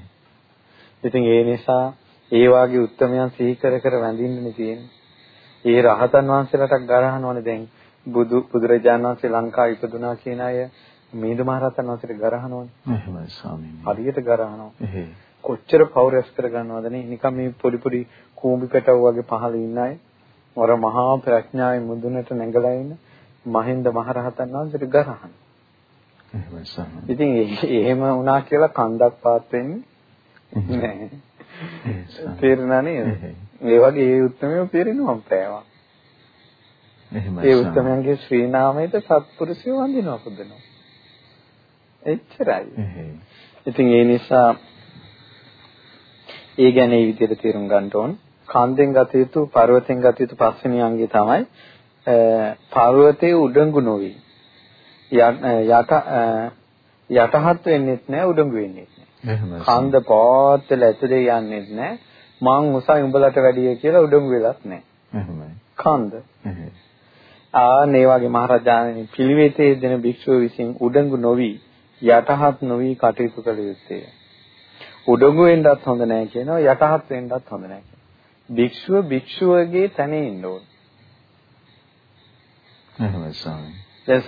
ඉතින් ඒ නිසා ඒ වාගේ උත්තරමයන් සිහි කර කර වැඳින්නනේ තියෙන්නේ. ඒ රහතන් වහන්සේලාට ගරහනවනේ දැන් බුදු බුදුරජාණන් වහන්සේ ලංකාවේ ඉපදුනා කියන අය මිහිඳු මහරහතන් වහන්සේට ගරහනවනේ. එහෙමයි ස්වාමීනි. හරියට ගරහනවා. කොච්චර පව් රැස් කර ගන්නවද නේ නිකන් මේ පොඩි පොඩි කූඹි පැටව වගේ පහළ ඉන්න අය වර මහා ප්‍රඥාවේ මුදුනට නැගලා ඉන්න මහින්ද මහරහතන් වහන්සේට ගරහන. ඉතින් එහෙම වුණා කියලා කන්දක් පාත් වෙන්නේ නැහැ. තේරුණා නේද? ඒ වගේ ඒ උත්තරමය තේරෙනවා පෑවා. ඒ උත්තරමයන්ගේ ශ්‍රී නාමයට සත්පුරුෂය වඳිනවා පුදනවා. එච්චරයි. ඉතින් ඒ නිසා ඒ ගැන ඒ විදිහට තේරුම් ගන්න ඕන. කන්දෙන් ගත යුතු පර්වතෙන් ගත යුතු පස්වෙනි අංගය තමයි පර්වතයේ උඩඟු නොවි. යට යටහත් වෙන්නෙත් නැහැ උඩඟු වෙන්නෙත් නැහැ. කන්ද පොත්තල ඇතුලේ යන්නෙත් නැහැ. මං උසයි උඹලට වැඩිය කියලා උඩඟු වෙලත් නැහැ. කන්ද. ආ මේ වගේ මහරජාණන් පිළිවෙතේ දෙන භික්ෂුව විසින් උඩඟු නොවි යටහත් නොවි කටයුතු කළ යුත්තේ. උඩඟු වෙන්නත් හොඳ නැහැ කියනවා යටහත් වෙන්නත් හොඳ නැහැ කියනවා. භික්ෂුව භික්ෂුවගේ තැනේ ඉන්න ඕන. එහෙමයි ස්වාමී. දැන්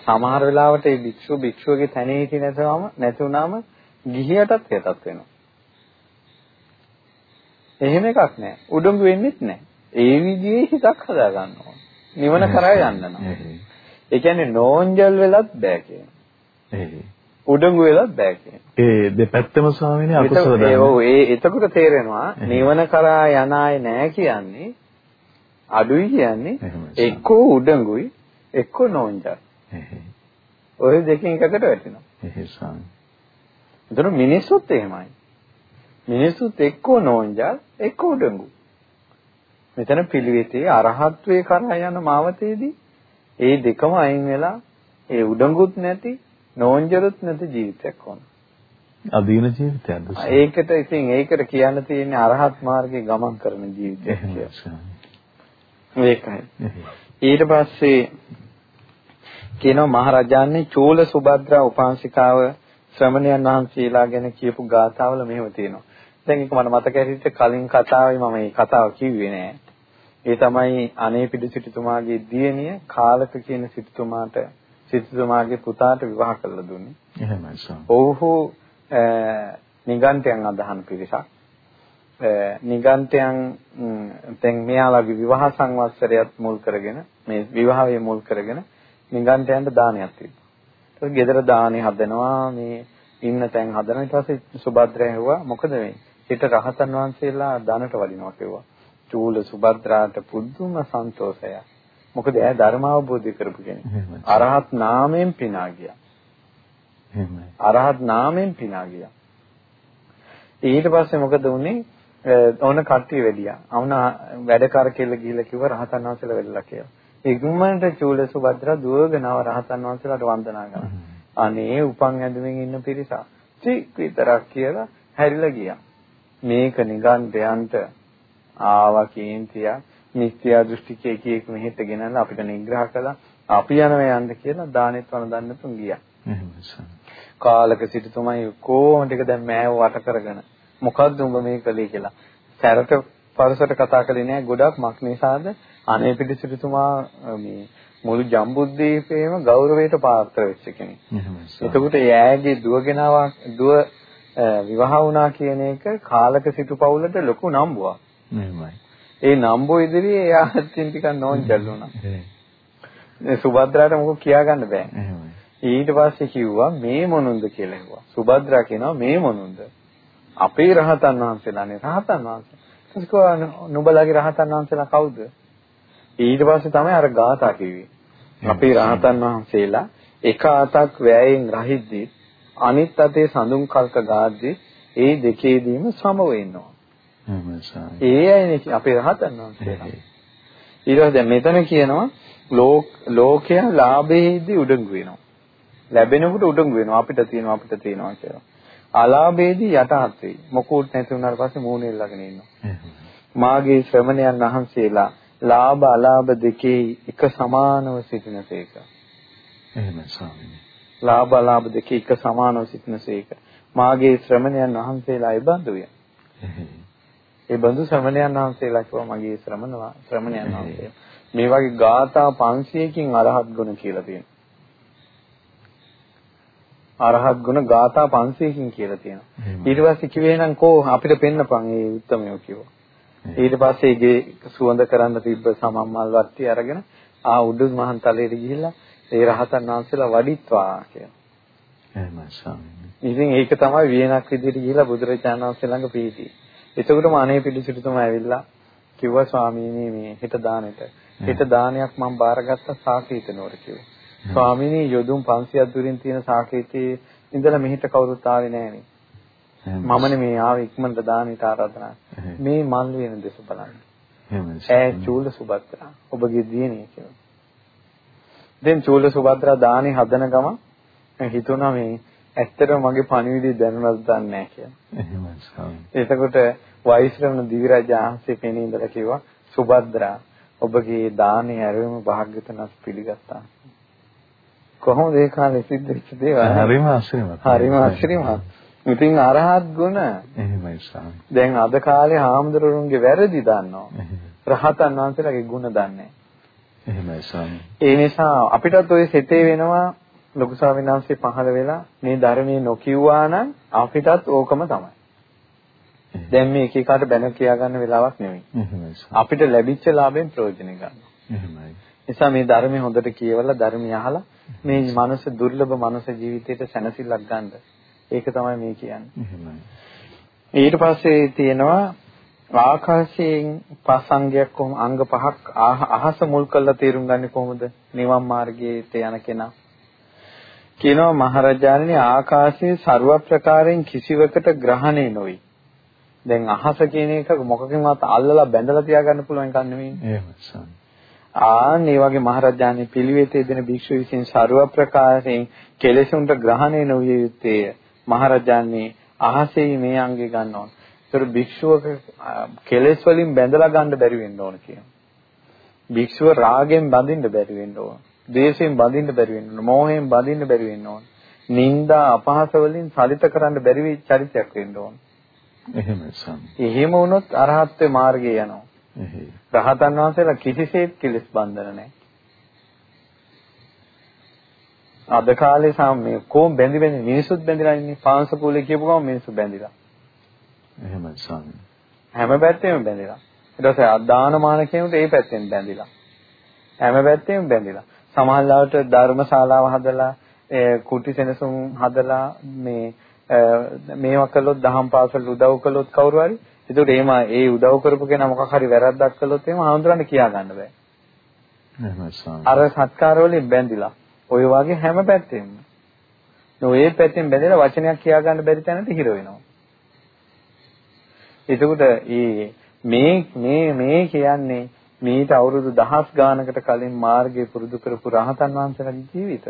සමහර වෙලාවට මේ භික්ෂුව භික්ෂුවගේ තැනේ හිටියේ නැතුවම නැති වුණාම ගිහියටත් හේතක් වෙනවා. එහෙම එකක් නැහැ. උඩඟු වෙන්නෙත් නැහැ. ඒ විදිහේ හිතක් හදා ගන්න ඕන. නිවන කරා යන්න නම්. ඒ කියන්නේ නෝන්ජල් වෙලත් බෑ කියන්නේ. උඩඟු වෙලත් බෑ කියන්නේ. ඒ දෙපැත්තම ස්වාමීනි අකුසල ධර්ම. ඔව් ඒ එතකොට තේරෙනවා නිවන කරා යන අය නෑ කියන්නේ අඩුයි කියන්නේ එක්කෝ උඩඟුයි එක්කෝ නෝන්ජල්. ඔය දෙකෙන් එකකට වැටෙනවා. එහෙයි ස්වාමී. එතන මිනිස්සුත් එහෙමයි. මිනිස්සුත් එක්කෝ නෝන්ජල් එක්කෝ උඩඟු. මෙතන පිළිවෙතේ අරහත්වේ කරා යන මාවතේදී ඒ දෙකම අයින් වෙලා ඒ උඩඟුත් නැති නෝන්ජලුත් නැති ජීවිතයක් වුණා. අදීන ජීවිතයක්ද? ඒකට ඉතින් ඒකට කියන්න තියෙන්නේ අරහත් මාර්ගේ ගමන් කරන ජීවිතයක් කියලා. මේකයි. ඊට පස්සේ කියනවා මහරජාණන් චූල සුභද්‍රා උපාසිකාව ශ්‍රමණයන් වහන්සේලා ගැන කියපු ගාථාවල මෙහෙම තියෙනවා. දැන් ඒක මට මතක ඇරිට කලින් කතාවේ මම මේ කතාව කිව්වේ නෑ. ඒ තමයි අනේපිඩු සිටුතුමාගේ දියණිය කාලක කියන සිටුතුමාට සිටුතුමාගේ පුතාට විවාහ කරලා දුන්නේ. එහෙමයි සර්. ඔව්හු නිගන්ටයන් අදහන පිරිසක්. නිගන්ටයන් දැන් මෙයාලගේ විවාහ සංවත්සරයත් මුල් කරගෙන මේ විවාහය මුල් කරගෙන නිගන්ටයන්ට දානයක් තිබ්බා. ඊට ගෙදර දානේ හදනවා මේ ඉන්න තැන් හදනවා ඊට පස්සේ සුභද්‍රා ඇහුවා මොකද මේ හිට රහතන් වහන්සේලා දානට වඩිනවා කිව්වා. චූල සුභද්‍රාට පුදුම සන්තෝෂයක්. මොකද එයා ධර්ම අවබෝධය කරපු කෙනෙක්. අරහත් නාමයෙන් පිනා ගියා. අරහත් නාමයෙන් පිනා ගියා. ඊට පස්සේ මොකද වුනේ? ඕන කට්ටිය වෙලියා. අවුන වැඩකාර කියලා ගිහිල්ලා කිව්ව රහතන් වහන්සේලා වෙල්ලා කියලා. ඉක්මනට චූල සුභද්‍රා දුවගෙන ආව රහතන් වහන්සේලාට වන්දනා කරා. අනේ උපන් ඇඳුමින් ඉන්න පිරිස. චික් විතරක් කියලා හැරිලා ගියා. මේක නිගන්ඨයන්ට ආවා කේන්තියක් මිත්‍යා දෘෂ්ටික එක එක මෙහෙට ගෙනල්ලා අපිට නිග්‍රහ කළා. අපි යනවා යන්න කියලා දානෙත් වළඳන්න තුන් ගියා. කාලක සිටුතුමයි කොහොමද ටික දැන් මෑව වට කරගෙන මොකද්ද උඹ මේ කළේ කියලා. සැරට පරසට කතා කළේ නෑ ගොඩක් මක් නිසාද අනේ පිටිසිටුතුමා මේ මුළු ජම්බුද්දීපේම ගෞරවයට පාත්‍ර වෙච්ච කෙනෙක්. එතකොට එයාගේ දුවගෙනවා දුව විවාහ වුණා කියන එක කාලක සිටු පවුලට ලොකු නම්බුවක්. එහෙමයි. ඒ නම්බෝ ඉදිරියේ එයා අත්ින් ටිකක් නෝන්ජල් වුණා. ඒ සුභද්‍රාට මොකක් කියාගන්න බෑ. ඊට පස්සේ කිව්වා මේ මොනුන්ද කියලා ඇහුවා. සුභද්‍රා කියනවා මේ මොනුන්ද? අපේ රහතන් වහන්සේලානේ රහතන් වහන්සේ. ඊට පස්සේ නුඹලාගේ රහතන් වහන්සේලා කවුද? ඊට පස්සේ තමයි අර ගාථා කිව්වේ. අපේ රහතන් වහන්සේලා එක අතක් වැයෙන් රහිද්දී අනිත් අතේ සඳුන් කල්ක ගාද්දී ඒ දෙකේදීම සම වෙනවා. ඒ අයනේ අපේ රහතන් වහන්සේලා. ඊට පස්සේ දැන් මෙතන කියනවා ලෝක ලෝකයා ලාභයේදී උඩඟු වෙනවා. ලැබෙනකොට උඩඟු වෙනවා අපිට තියෙනවා අපිට තියෙනවා කියලා. අලාභයේදී යටහත් වෙයි. මොකුත් නැති වුණාට පස්සේ මූණේ ළඟන ඉන්නවා. මාගේ ශ්‍රමණයන් වහන්සේලා ලාභ අලාභ දෙකේ එක සමානව සිටිනසේක. එහෙමයි ස්වාමීනි. ලාභ අලාභ දෙකේ එක සමානව සිටිනසේක. මාගේ ශ්‍රමණයන් වහන්සේලා ඒ බඳුය. ඒ බඳු ශ්‍රමණයන් වහන්සේලා කිව්වා මගේ ශ්‍රමණ ශ්‍රමණයන් වහන්සේ. මේ වගේ ගාථා 500කින් අරහත් ගුණ කියලා තියෙනවා. අරහත් ගුණ ගාථා 500කින් කියලා තියෙනවා. ඊට පස්සේ කිව්වේ නම් කෝ අපිට පෙන්නපන් ඒ උත්තරමයෝ කිව්වා. ඊට පස්සේ ගේ සුවඳ කරන්න තිබ්බ සමම්මල් වර්ති අරගෙන ආ උඩු මහන් තලයට ගිහිල්ලා ඒ රහතන් වහන්සේලා වඩිත්වා කියලා. එහෙමයි ස්වාමීනි. ඉතින් ඒක තමයි වියනක් විදිහට ගිහිල්ලා බුදුරජාණන් වහන්සේ ළඟ පිහිටි. එතකොටම අනේ පිළිසිටුතුම ඇවිල්ලා කිව්වා ස්වාමීනි මේ හෙට දානෙට. හෙට දානයක් මම බාරගත්ත සාකීත නුවර කිව්වා. ස්වාමීනි යොදුන් 500ක් දුරින් තියෙන සාකේතයේ ඉඳලා මෙහෙට කවුරුත් ආවේ නෑනේ. මමනේ මේ ආවේ ඉක්මනට දානෙට ආරාධනා. මේ මල් වෙන දෙස බලන්න. ඈ චූල සුභද්‍රා ඔබගේ දියණිය කියලා. දැන් චූල සුභද්‍රා දානේ හදන ගම හිතුණා මේ ඇත්තටම මගේ පණිවිඩය දැනුණාද දන්නේ නැහැ කියලා. එහෙමයි ස්වාමී. එතකොට වෛශ්‍රවණ දිවිරාජ ආහසේ පෙනී ඉඳලා කිව්වා සුභද්‍රා ඔබගේ දානේ ඇරෙම භාග්‍යවතුන්ස් පිළිගත්තා. කොහොමද ඒ කාලේ සිද්ධ වෙච්ච දේවල්? හරිම ආශ්‍රයමත්. හරිම ආශ්‍රයමත්. ඉතින් අරහත් ගුණ එහෙමයි ස්වාමී. දැන් අද කාලේ හාමුදුරුවන්ගේ වැරදි දන්නවා. රහතන් වහන්සේලාගේ ගුණ දන්නේ එහෙමයි ස්වාමී. ඒ නිසා අපිටත් ওই සිතේ වෙනවා ලොකු ස්වාමීන් වහන්සේ පහළ වෙලා මේ ධර්මයේ නොකියුවා නම් අපිටත් ඕකම තමයි. දැන් මේ එක එකාට බැන කියා ගන්න වෙලාවක් නෙමෙයි. අපිට ලැබිච්ච ලාභයෙන් ප්‍රයෝජන ගන්න. නිසා මේ ධර්මයේ හොඳට කියවලා ධර්මය අහලා මේ මනුස්ස දුර්ලභ මනුස්ස ජීවිතයට සැනසෙල්ලක් ගන්න. ඒක තමයි මේ කියන්නේ. ඊට පස්සේ තියෙනවා ආකාශයෙන් පසංගයක් කොහොම අංග පහක් අහස මුල් කරලා තේරුම් ගන්නේ කොහොමද? නිවන් මාර්ගයට යන කෙනා. කියනවා මහරජාණනි ආකාශයේ ਸਰව ප්‍රකාරයෙන් කිසිවකට ග්‍රහණය නොවේ. දැන් අහස කියන එක මොකකින්වත් අල්ලලා බැඳලා තියාගන්න පුළුවන් එකක් නෙවෙයි. ආන් මේ වගේ මහරජාණන් පිළිවෙතේ දෙන භික්ෂු විසින් ਸਰව ප්‍රකාරයෙන් කෙලෙසුන්ට ග්‍රහණය නොවිය යුත්තේ මහරජාණන් අහසේ මේ අංගේ ගන්නවා. ඒතර භික්ෂුවක කෙලෙස් වලින් බැඳලා ගන්න බැරි වෙන්න ඕන කියනවා. භික්ෂුව රාගෙන් බඳින්න බැරි වෙන්න ඕන. ද්වේෂයෙන් බඳින්න බැරි වෙන්න ඕන. මෝහයෙන් බඳින්න බැරි වෙන්න ඕන. නිന്ദා අපහාස වලින් සලිත කරන්න බැරි වෙච්ච චරිතයක් වෙන්න ඕන. එහෙමයි සම්. එහෙම වුණොත් අරහත්ත්වේ මාර්ගේ යනවා. රහතන් වහන්සේලා කිසිසේත් කෙලස් බන්ධන නැහැ. අද කාලේ සාමයේ කොම් බැඳි බැඳි මිනිසුත් බැඳිලා ඉන්නේ පාංශ කුලේ කියපු ගමන් මිනිස්සු බැඳිලා. එහෙමයි ස්වාමී. හැම පැත්තෙම බැඳිලා. ඊට පස්සේ අදානමාන කෙනෙකුට ඒ පැත්තෙන් බැඳිලා. හැම පැත්තෙම බැඳිලා. සමහරවිට ධර්මශාලාව හදලා කුටි සෙනසුන් හදලා මේ මේවා කළොත් දහම් පාසල් උදව් කළොත් කවුරු හරි ඒකට එහෙම ඒ උදව් කරපු කෙනා මොකක් හරි වැරද්දක් කළොත් එහෙම ආන්දරන්න කියා ගන්න බෑ. අර සත්කාර වලින් බැඳිලා. ඔය වගේ හැම පැත්තෙම. ඔය පැත්තෙන් බැඳලා වචනයක් කියා ගන්න බැරි තැනට හිර වෙනවා. එතකොට මේ මේ මේ කියන්නේ මේට අවුරුදු දහස් ගානකට කලින් මාර්ගය පුරුදු කරපු රහතන් වහන්සේලාගේ ජීවිත.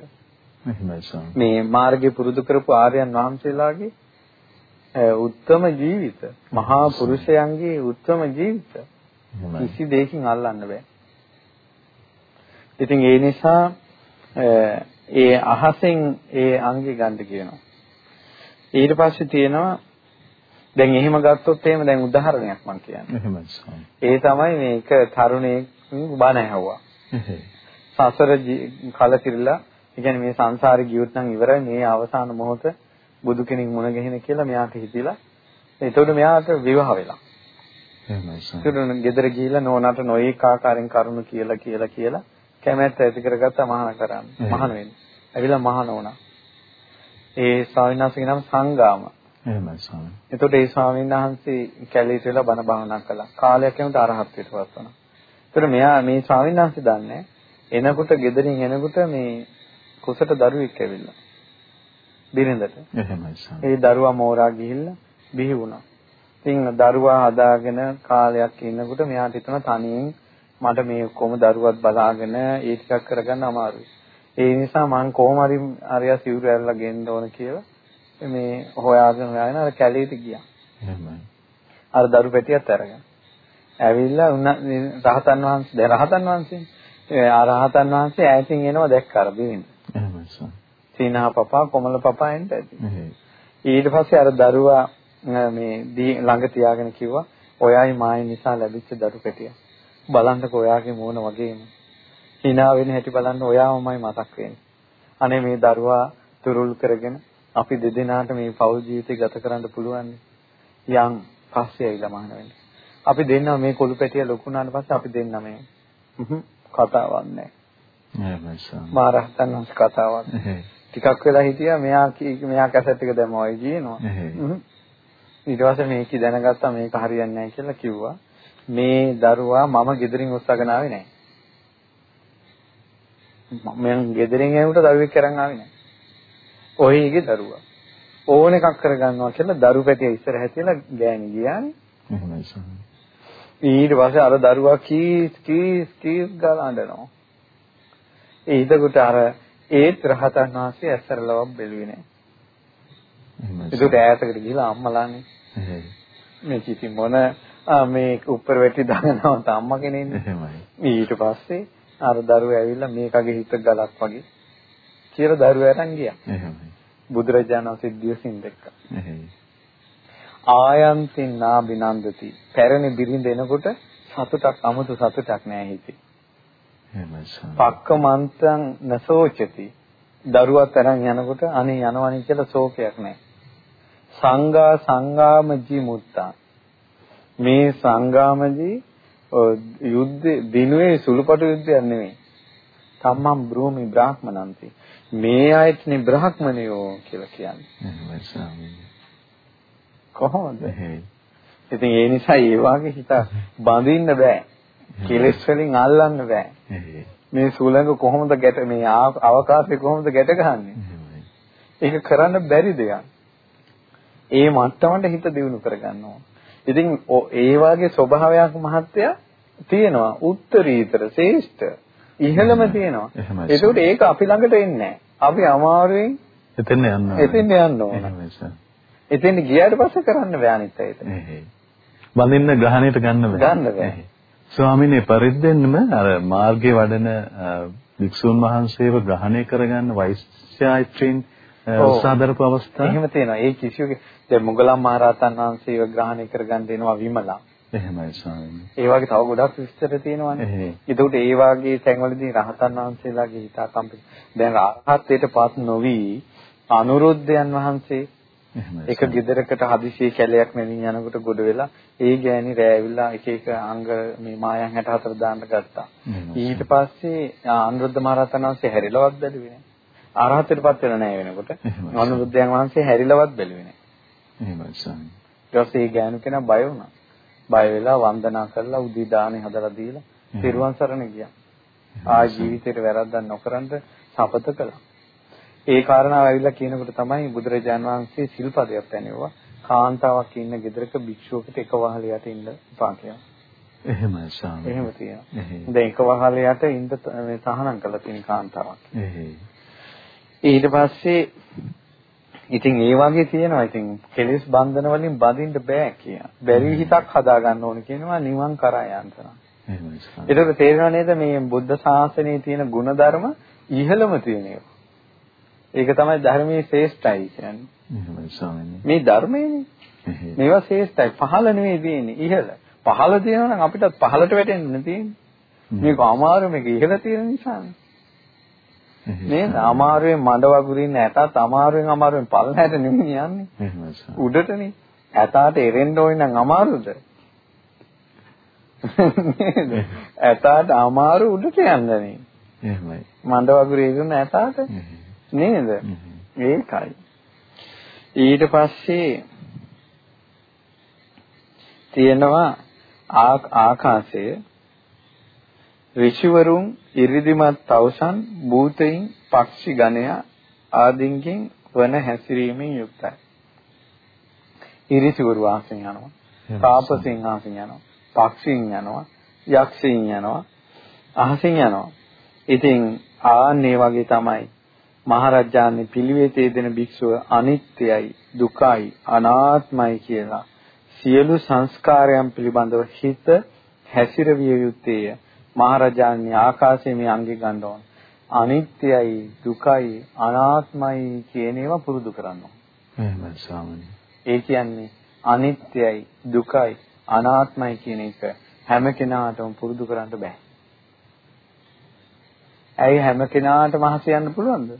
මේ මාර්ගය පුරුදු කරපු ආර්යයන් වහන්සේලාගේ උත්තම ජීවිත. මහා පුරුෂයන්ගේ උත්තම ජීවිත. කිසි දෙයකින් අල්ලන්න බෑ. ඉතින් ඒ නිසා ඒ අහසෙන් ඒ අංගي ගන්න කියනවා. ඊට පස්සේ තියෙනවා දැන් එහෙම ගත්තොත් එහෙම දැන් උදාහරණයක් මම කියන්නේ එහෙමයි ඒ තමයි මේක තරුණයෙක් බණ ඇහුවා සසර කලකිරලා ඒ කියන්නේ මේ සංසාරේ ගියොත් නම් ඉවරයි මේ අවසාන මොහොත බුදු කෙනෙක් මුණ ගැහෙන කියලා මෙයාට හිතිලා එතකොට මෙයාට විවාහ වෙලා. එහෙමයි සර්. ඒකට ගෙදර ගිහිල්ලා නෝනාට නොඒක ආකාරයෙන් කරුණු කියලා කියලා කියලා කැමැත්ත ඇති කරගත්ත මහාන කරන්න. මහාන වෙන්න. ඇවිල්ලා මහාන වුණා. ඒ ස්වාමීන් වහන්සේගේ නම සංගාම. එහෙමයි ස්වාමී. එතකොට ඒ ස්වාමීන් වහන්සේ කැලේට වෙලා බණ භාවනා කළා. කාලයක් යනකොට අරහත්ත්වයට පත් වුණා. එතකොට මෙයා මේ ස්වාමීන් වහන්සේ දන්නේ එනකොට ගෙදරින් එනකොට මේ කුසට දරුවෙක් ඇවිල්ලා. බිරිඳට. එහෙමයි සම්. ඒ දරුවා මෝරා ගිහිල්ලා බිහි වුණා. ඉතින් දරුවා හදාගෙන කාලයක් ඉන්නකොට මෙයාට හිතුණා තනියෙන් මට මේ කොහොම දරුවත් බලාගෙන ඒ ටිකක් කරගන්න අමාරුයි. ඒ නිසා මං කොහොම හරි අරයා සිවුරු ඇරලා ගෙන්න ඕන කියලා මේ හොයාගෙන හොයාගෙන අර කැලේට ගියා. එහෙමයි. අර දරු පැටියත් අරගෙන. ඇවිල්ලා රහතන් වහන්සේ දැන් රහතන් වහන්සේ රහතන් වහන්සේ ඈතින් එනවා දැක්කා අර බිරිඳ. එහෙමයි සම්. සීනහ පපා කොමල පපා එන්න ඇති. ඊට පස්සේ අර දරුවා මේ ළඟ තියාගෙන කිව්වා ඔයයි මායි නිසා ලැබිච්ච දරු පැටිය. බලන්නකෝ ඔයාගේ මූණ වගේම. hina වෙන හැටි බලන්න ඔයාමමයි මතක් වෙන්නේ. අනේ මේ දරුවා තුරුල් කරගෙන අපි දෙදෙනාට මේ පෞල් ජීවිතය ගත කරන්න පුළුවන් යම් පස්සේ ඇවිල්ලා මහාන වෙන්නේ. අපි දෙන්නම මේ කොළු පැටිය ලොකු වුණාට පස්සේ අපි දෙන්නම මේ කතාවක් නැහැ. එහෙමයි සාම. මහරහතන් වහන්සේ කතාවක්. ටිකක් වෙලා හිටියා මෙයා මෙයා කැසට් එක දැම්මා ඔය කියනවා. ඊට පස්සේ මේක දැනගත්තා මේක හරියන්නේ නැහැ කියලා කිව්වා. මේ දරුවා මම ගෙදරින් උස්සගෙන ආවේ නැහැ. මම ගෙදරින් එනකොට දරුවෙක් කරන් ආවේ නැහැ. ඔයගේ දරුවා. ඕන එකක් කරගන්නවා කියලා දරු පැටිය ඉස්සර හැතිලා ගෑණි ගියානේ. එහෙමයි සාම. ඊට පස්සේ අර දරුවා කීස් කීස් කීස් ගාලා අඬනවා. ඒ ඉදකට අර ඒත් රහතන් වහන්සේ ඇස්සරලවක් බැලුවේ නෑ. ඒකට ඈතකට ගිහලා අම්මලානේ. මේ කිසි මොන මේ උඩර වැටි දානවත් අම්මා කෙනෙන්නේ. එහෙමයි. ඊට පස්සේ අර දරුවා ඇවිල්ලා මේකගේ හිත ගලක් වගේ කියලා දරුවා අරන් ගියා. එහෙමයි. බුදුරජාණන් වහන්සේ දියසින් දැක්කා. එහෙයි. ආයන්තින් නාබිනන්දති. පැරණි බිරිඳ එනකොට සතුටක් 아무තු සතුටක් නෑ හිතේ. පක්කමන්තං නසෝචති. දරුවත් අරන් යනකොට අනේ යනවනේ කියලා ශෝකයක් නෑ. සංඝා සංගාමජී මුත්තා. මේ සංගාමජී යුද්ධ දිනුවේ සුළුපටු යුද්ධයක් නෙමෙයි. තමම් බ්‍රෝමි බ්‍රාහ්මනන්ති. මේ අයත්නේ බ්‍රාහ්මණයෝ කියලා කියන්නේ. කොහොමද? ඉතින් ඒ නිසා ඒ වාගේ හිත බඳින්න බෑ. කෙලෙස් වලින් අල්ලන්න බෑ. මේ සුළඟ කොහොමද ගැට මේ අවකාශය කොහොමද ගැට ගහන්නේ? ඒක කරන්න බැරි දෙයක්. ඒ මට්ටමට හිත දියුණු කරගන්නවා. ඉතින් ඒ වාගේ ස්වභාවයක් මහත්ය තියෙනවා. උත්තරීතර ශ්‍රේෂ්ඨ ඉහළම තියෙනවා. ඒකට ඒක අපි ළඟට එන්නේ අපි අමාරුවෙන් එතෙන් යන්න එතෙන් යන්න ඕන. එතෙන් ගියාට පස්සේ කරන්න බෑ අනිත් අයට. බඳින්න ග්‍රහණයට ගන්න බෑ. ගන්න බෑ. ස්වාමිනේ පරිද්දෙන්නම අර මාර්ගයේ වඩන වික්ෂුන් වහන්සේව ග්‍රහණය කරගන්න වෛශ්‍යායිත්‍රින් උත්සාහදරපු අවස්ථා එහෙම තියෙනවා. ඒ කිසියක දැන් මුගලන් මහරහතන් වහන්සේව ග්‍රහණය කරගන්න දෙනවා විමලා. එහෙමයි ස්වාමීනි. ඒ වගේ තව ගොඩක් විස්තර තියෙනවානේ. ඒකට ඒ වගේ තැන්වලදී රහතන් වහන්සේලාගේ හිතාකම්පිත දැන් රහත්ත්වයටපත් නොවි අනුරුද්ධයන් වහන්සේ එක ගෙදරකට හදිසියෙ කැලයක් මෙලින් යනකොට ගොඩ වෙලා ඒ ගෑණි රෑවිලා එක එක අංග මේ මායන් 64 දාන්න ගත්තා. ඊට පස්සේ අනුරුද්ධ මහරහතන් වහන්සේ හැරිලවත් බැලුවේ නෑ. අරහතටපත් වෙලා නෑ වෙනකොට. අනුරුද්ධයන් වහන්සේ හැරිලවත් බැලුවේ නෑ. එහෙමයි ස්වාමී. ඊට පස්සේ ඒ ගෑනු කෙනා බය වුණා. බය වෙලා වන්දනා කරලා උදී දානේ හදලා දීලා පිරුවන් සරණ ගියා. ආ ජීවිතේට වැරද්දක් නොකරන්න සපත කළා. ඒ කාරණාව ඇවිල්ලා කියනකොට තමයි බුදුරජාන් වහන්සේ සිල්පදයක් පැනෙවුවා. කාන්තාවක් ඉන්න ගෙදරක භික්ෂුවකට එක වහලයට ඉන්න එපා කියලා. එහෙමයි ස්වාමී. එහෙම තියෙනවා. දැන් එක වහලයට ඉන්න මේ සහනම් කළා තියෙන කාන්තාවක්. ඊට පස්සේ ඉතින් ඒ වගේ තියෙනවා. ඉතින් කෙලෙස් බන්ධන වලින් බඳින්න බෑ කිය. බැරි හිතක් හදා ගන්න ඕන කියනවා නිවන් කරා යන්තන. එහෙමයි. ඒක තේරෙනව නේද මේ බුද්ධ ශාසනයේ තියෙන ಗುಣධර්ම ඉහළම තියෙන ඒවා. ඒක තමයි ධර්මයේ ශ්‍රේෂ්ඨයි කියන්නේ. එහෙමයි ස්වාමීනි. මේ ධර්මයේනේ. මේවා ශ්‍රේෂ්ඨයි. පහළ නෙවෙයි තියෙන්නේ ඉහළ. පහළ තියෙනවා නම් අපිටත් පහළට වැටෙන්න තියෙන්නේ. මේක අමාරු මේක ඉහළ තියෙන නිසානේ. නේද? අමාරුවෙන් මඩ වගුරින් ඇතත් අමාරුවෙන් අමාරුවෙන් පල්ලහැට නෙමෙයි යන්නේ. උඩටනේ. ඇතාට එරෙන්න ඕනේ නම් අමාරුද? ඇතාට අමාරු උඩට යන්නනේ. එහෙමයි. මඩ වගුරේ ඉන්න ඇතාට නේද? ඒකයි. ඊට පස්සේ තියෙනවා ආකාශය ඍෂිවරුන් ඉරිදිමත් තවුසන් භූතයින් පක්ෂි ගණය ආදීන්ගෙන් වන හැසිරීමෙන් යුක්තයි. ඉරිසිවරු වාසෙන් යනවා. තාපසින්හාසෙන් යනවා. පක්ෂීන් යනවා. යක්ෂීන් යනවා. අහසින් යනවා. ඉතින් ආන්නේ වගේ තමයි මහරජාණන් පිළිවෙතේ දෙන භික්ෂුව අනිත්‍යයි දුකයි අනාත්මයි කියලා සියලු සංස්කාරයන් පිළිබඳව හිත හැසිරවිය යුත්තේය මහරජාණන් ආකාශයේ මේ අංගෙ ගන්න ඕන. අනිත්‍යයි දුකයි අනාත්මයි කියන ඒවා පුරුදු කරන්න ඕන. එහෙමයි ස්වාමීනි. ඒ කියන්නේ අනිත්‍යයි දුකයි අනාත්මයි කියන එක හැම කෙනාටම පුරුදු කරන්න බෑ. ඇයි හැම කෙනාටම අහස යන්න පුළුවන්ද?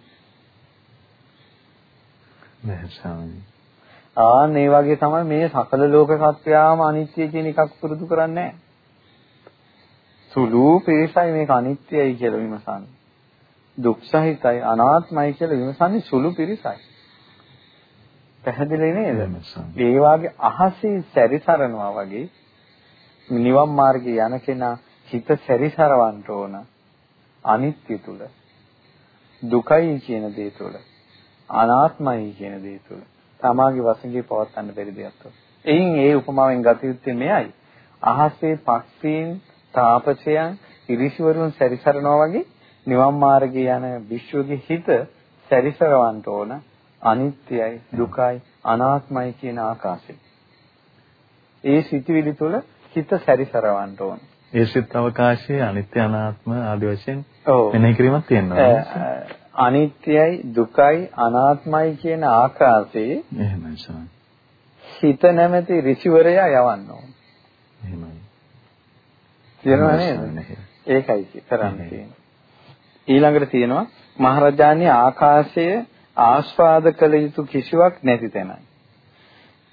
නෑ ස්වාමීනි. ආන් ඒ වගේ තමයි මේ සකල ලෝක සත්‍යාම අනිත්‍ය කියන එකක් පුරුදු කරන්නේ සුළු පේසයි මේක අනිත්‍යයි කියලා විමසන්නේ. දුක් සහිතයි අනාත්මයි කියලා විමසන්නේ සුළු පිරිසයි. පැහැදිලි නේද? ඒ වාගේ අහසේ සැරිසරනවා වගේ නිවන් මාර්ගේ යන කෙනා හිත සැරිසරවන්න ඕන අනිත්‍ය තුල දුකයි කියන දේ තුල අනාත්මයි කියන දේ තුල තමාගේ වසඟේ පවත්වන්න බැරි දෙයක් තුල. එයින් ඒ උපමාවෙන් ගත යුත්තේ මෙයයි. අහසේ පක්ෂීන් තාපසයන් ඉරිසිවරුන් සැරිසරනවා වගේ නිවන් මාර්ගයේ යන විශ්වගේ හිත සැරිසරවන්න ඕන අනිත්‍යයි දුකයි අනාත්මයි කියන ආකාශය. ඒ සිටිවිලි තුළ හිත සැරිසරවන්න ඕන. ඒ සිත් අවකාශයේ අනිත්‍ය අනාත්ම ආදී වශයෙන් මෙනෙහි කිරීමක් තියෙනවා. අනිත්‍යයි දුකයි අනාත්මයි කියන ආකාශයේ එහෙමයි. හිත නැමැති ඍෂිවරයා යවන්න ඕන. එහෙමයි. කියනවා නේද? ඒකයි කරන්න තියෙන්නේ. ඊළඟට තියෙනවා මහරජාණන් ආකාශය ආස්වාද කළ යුතු කිසිවක් නැති තැනයි.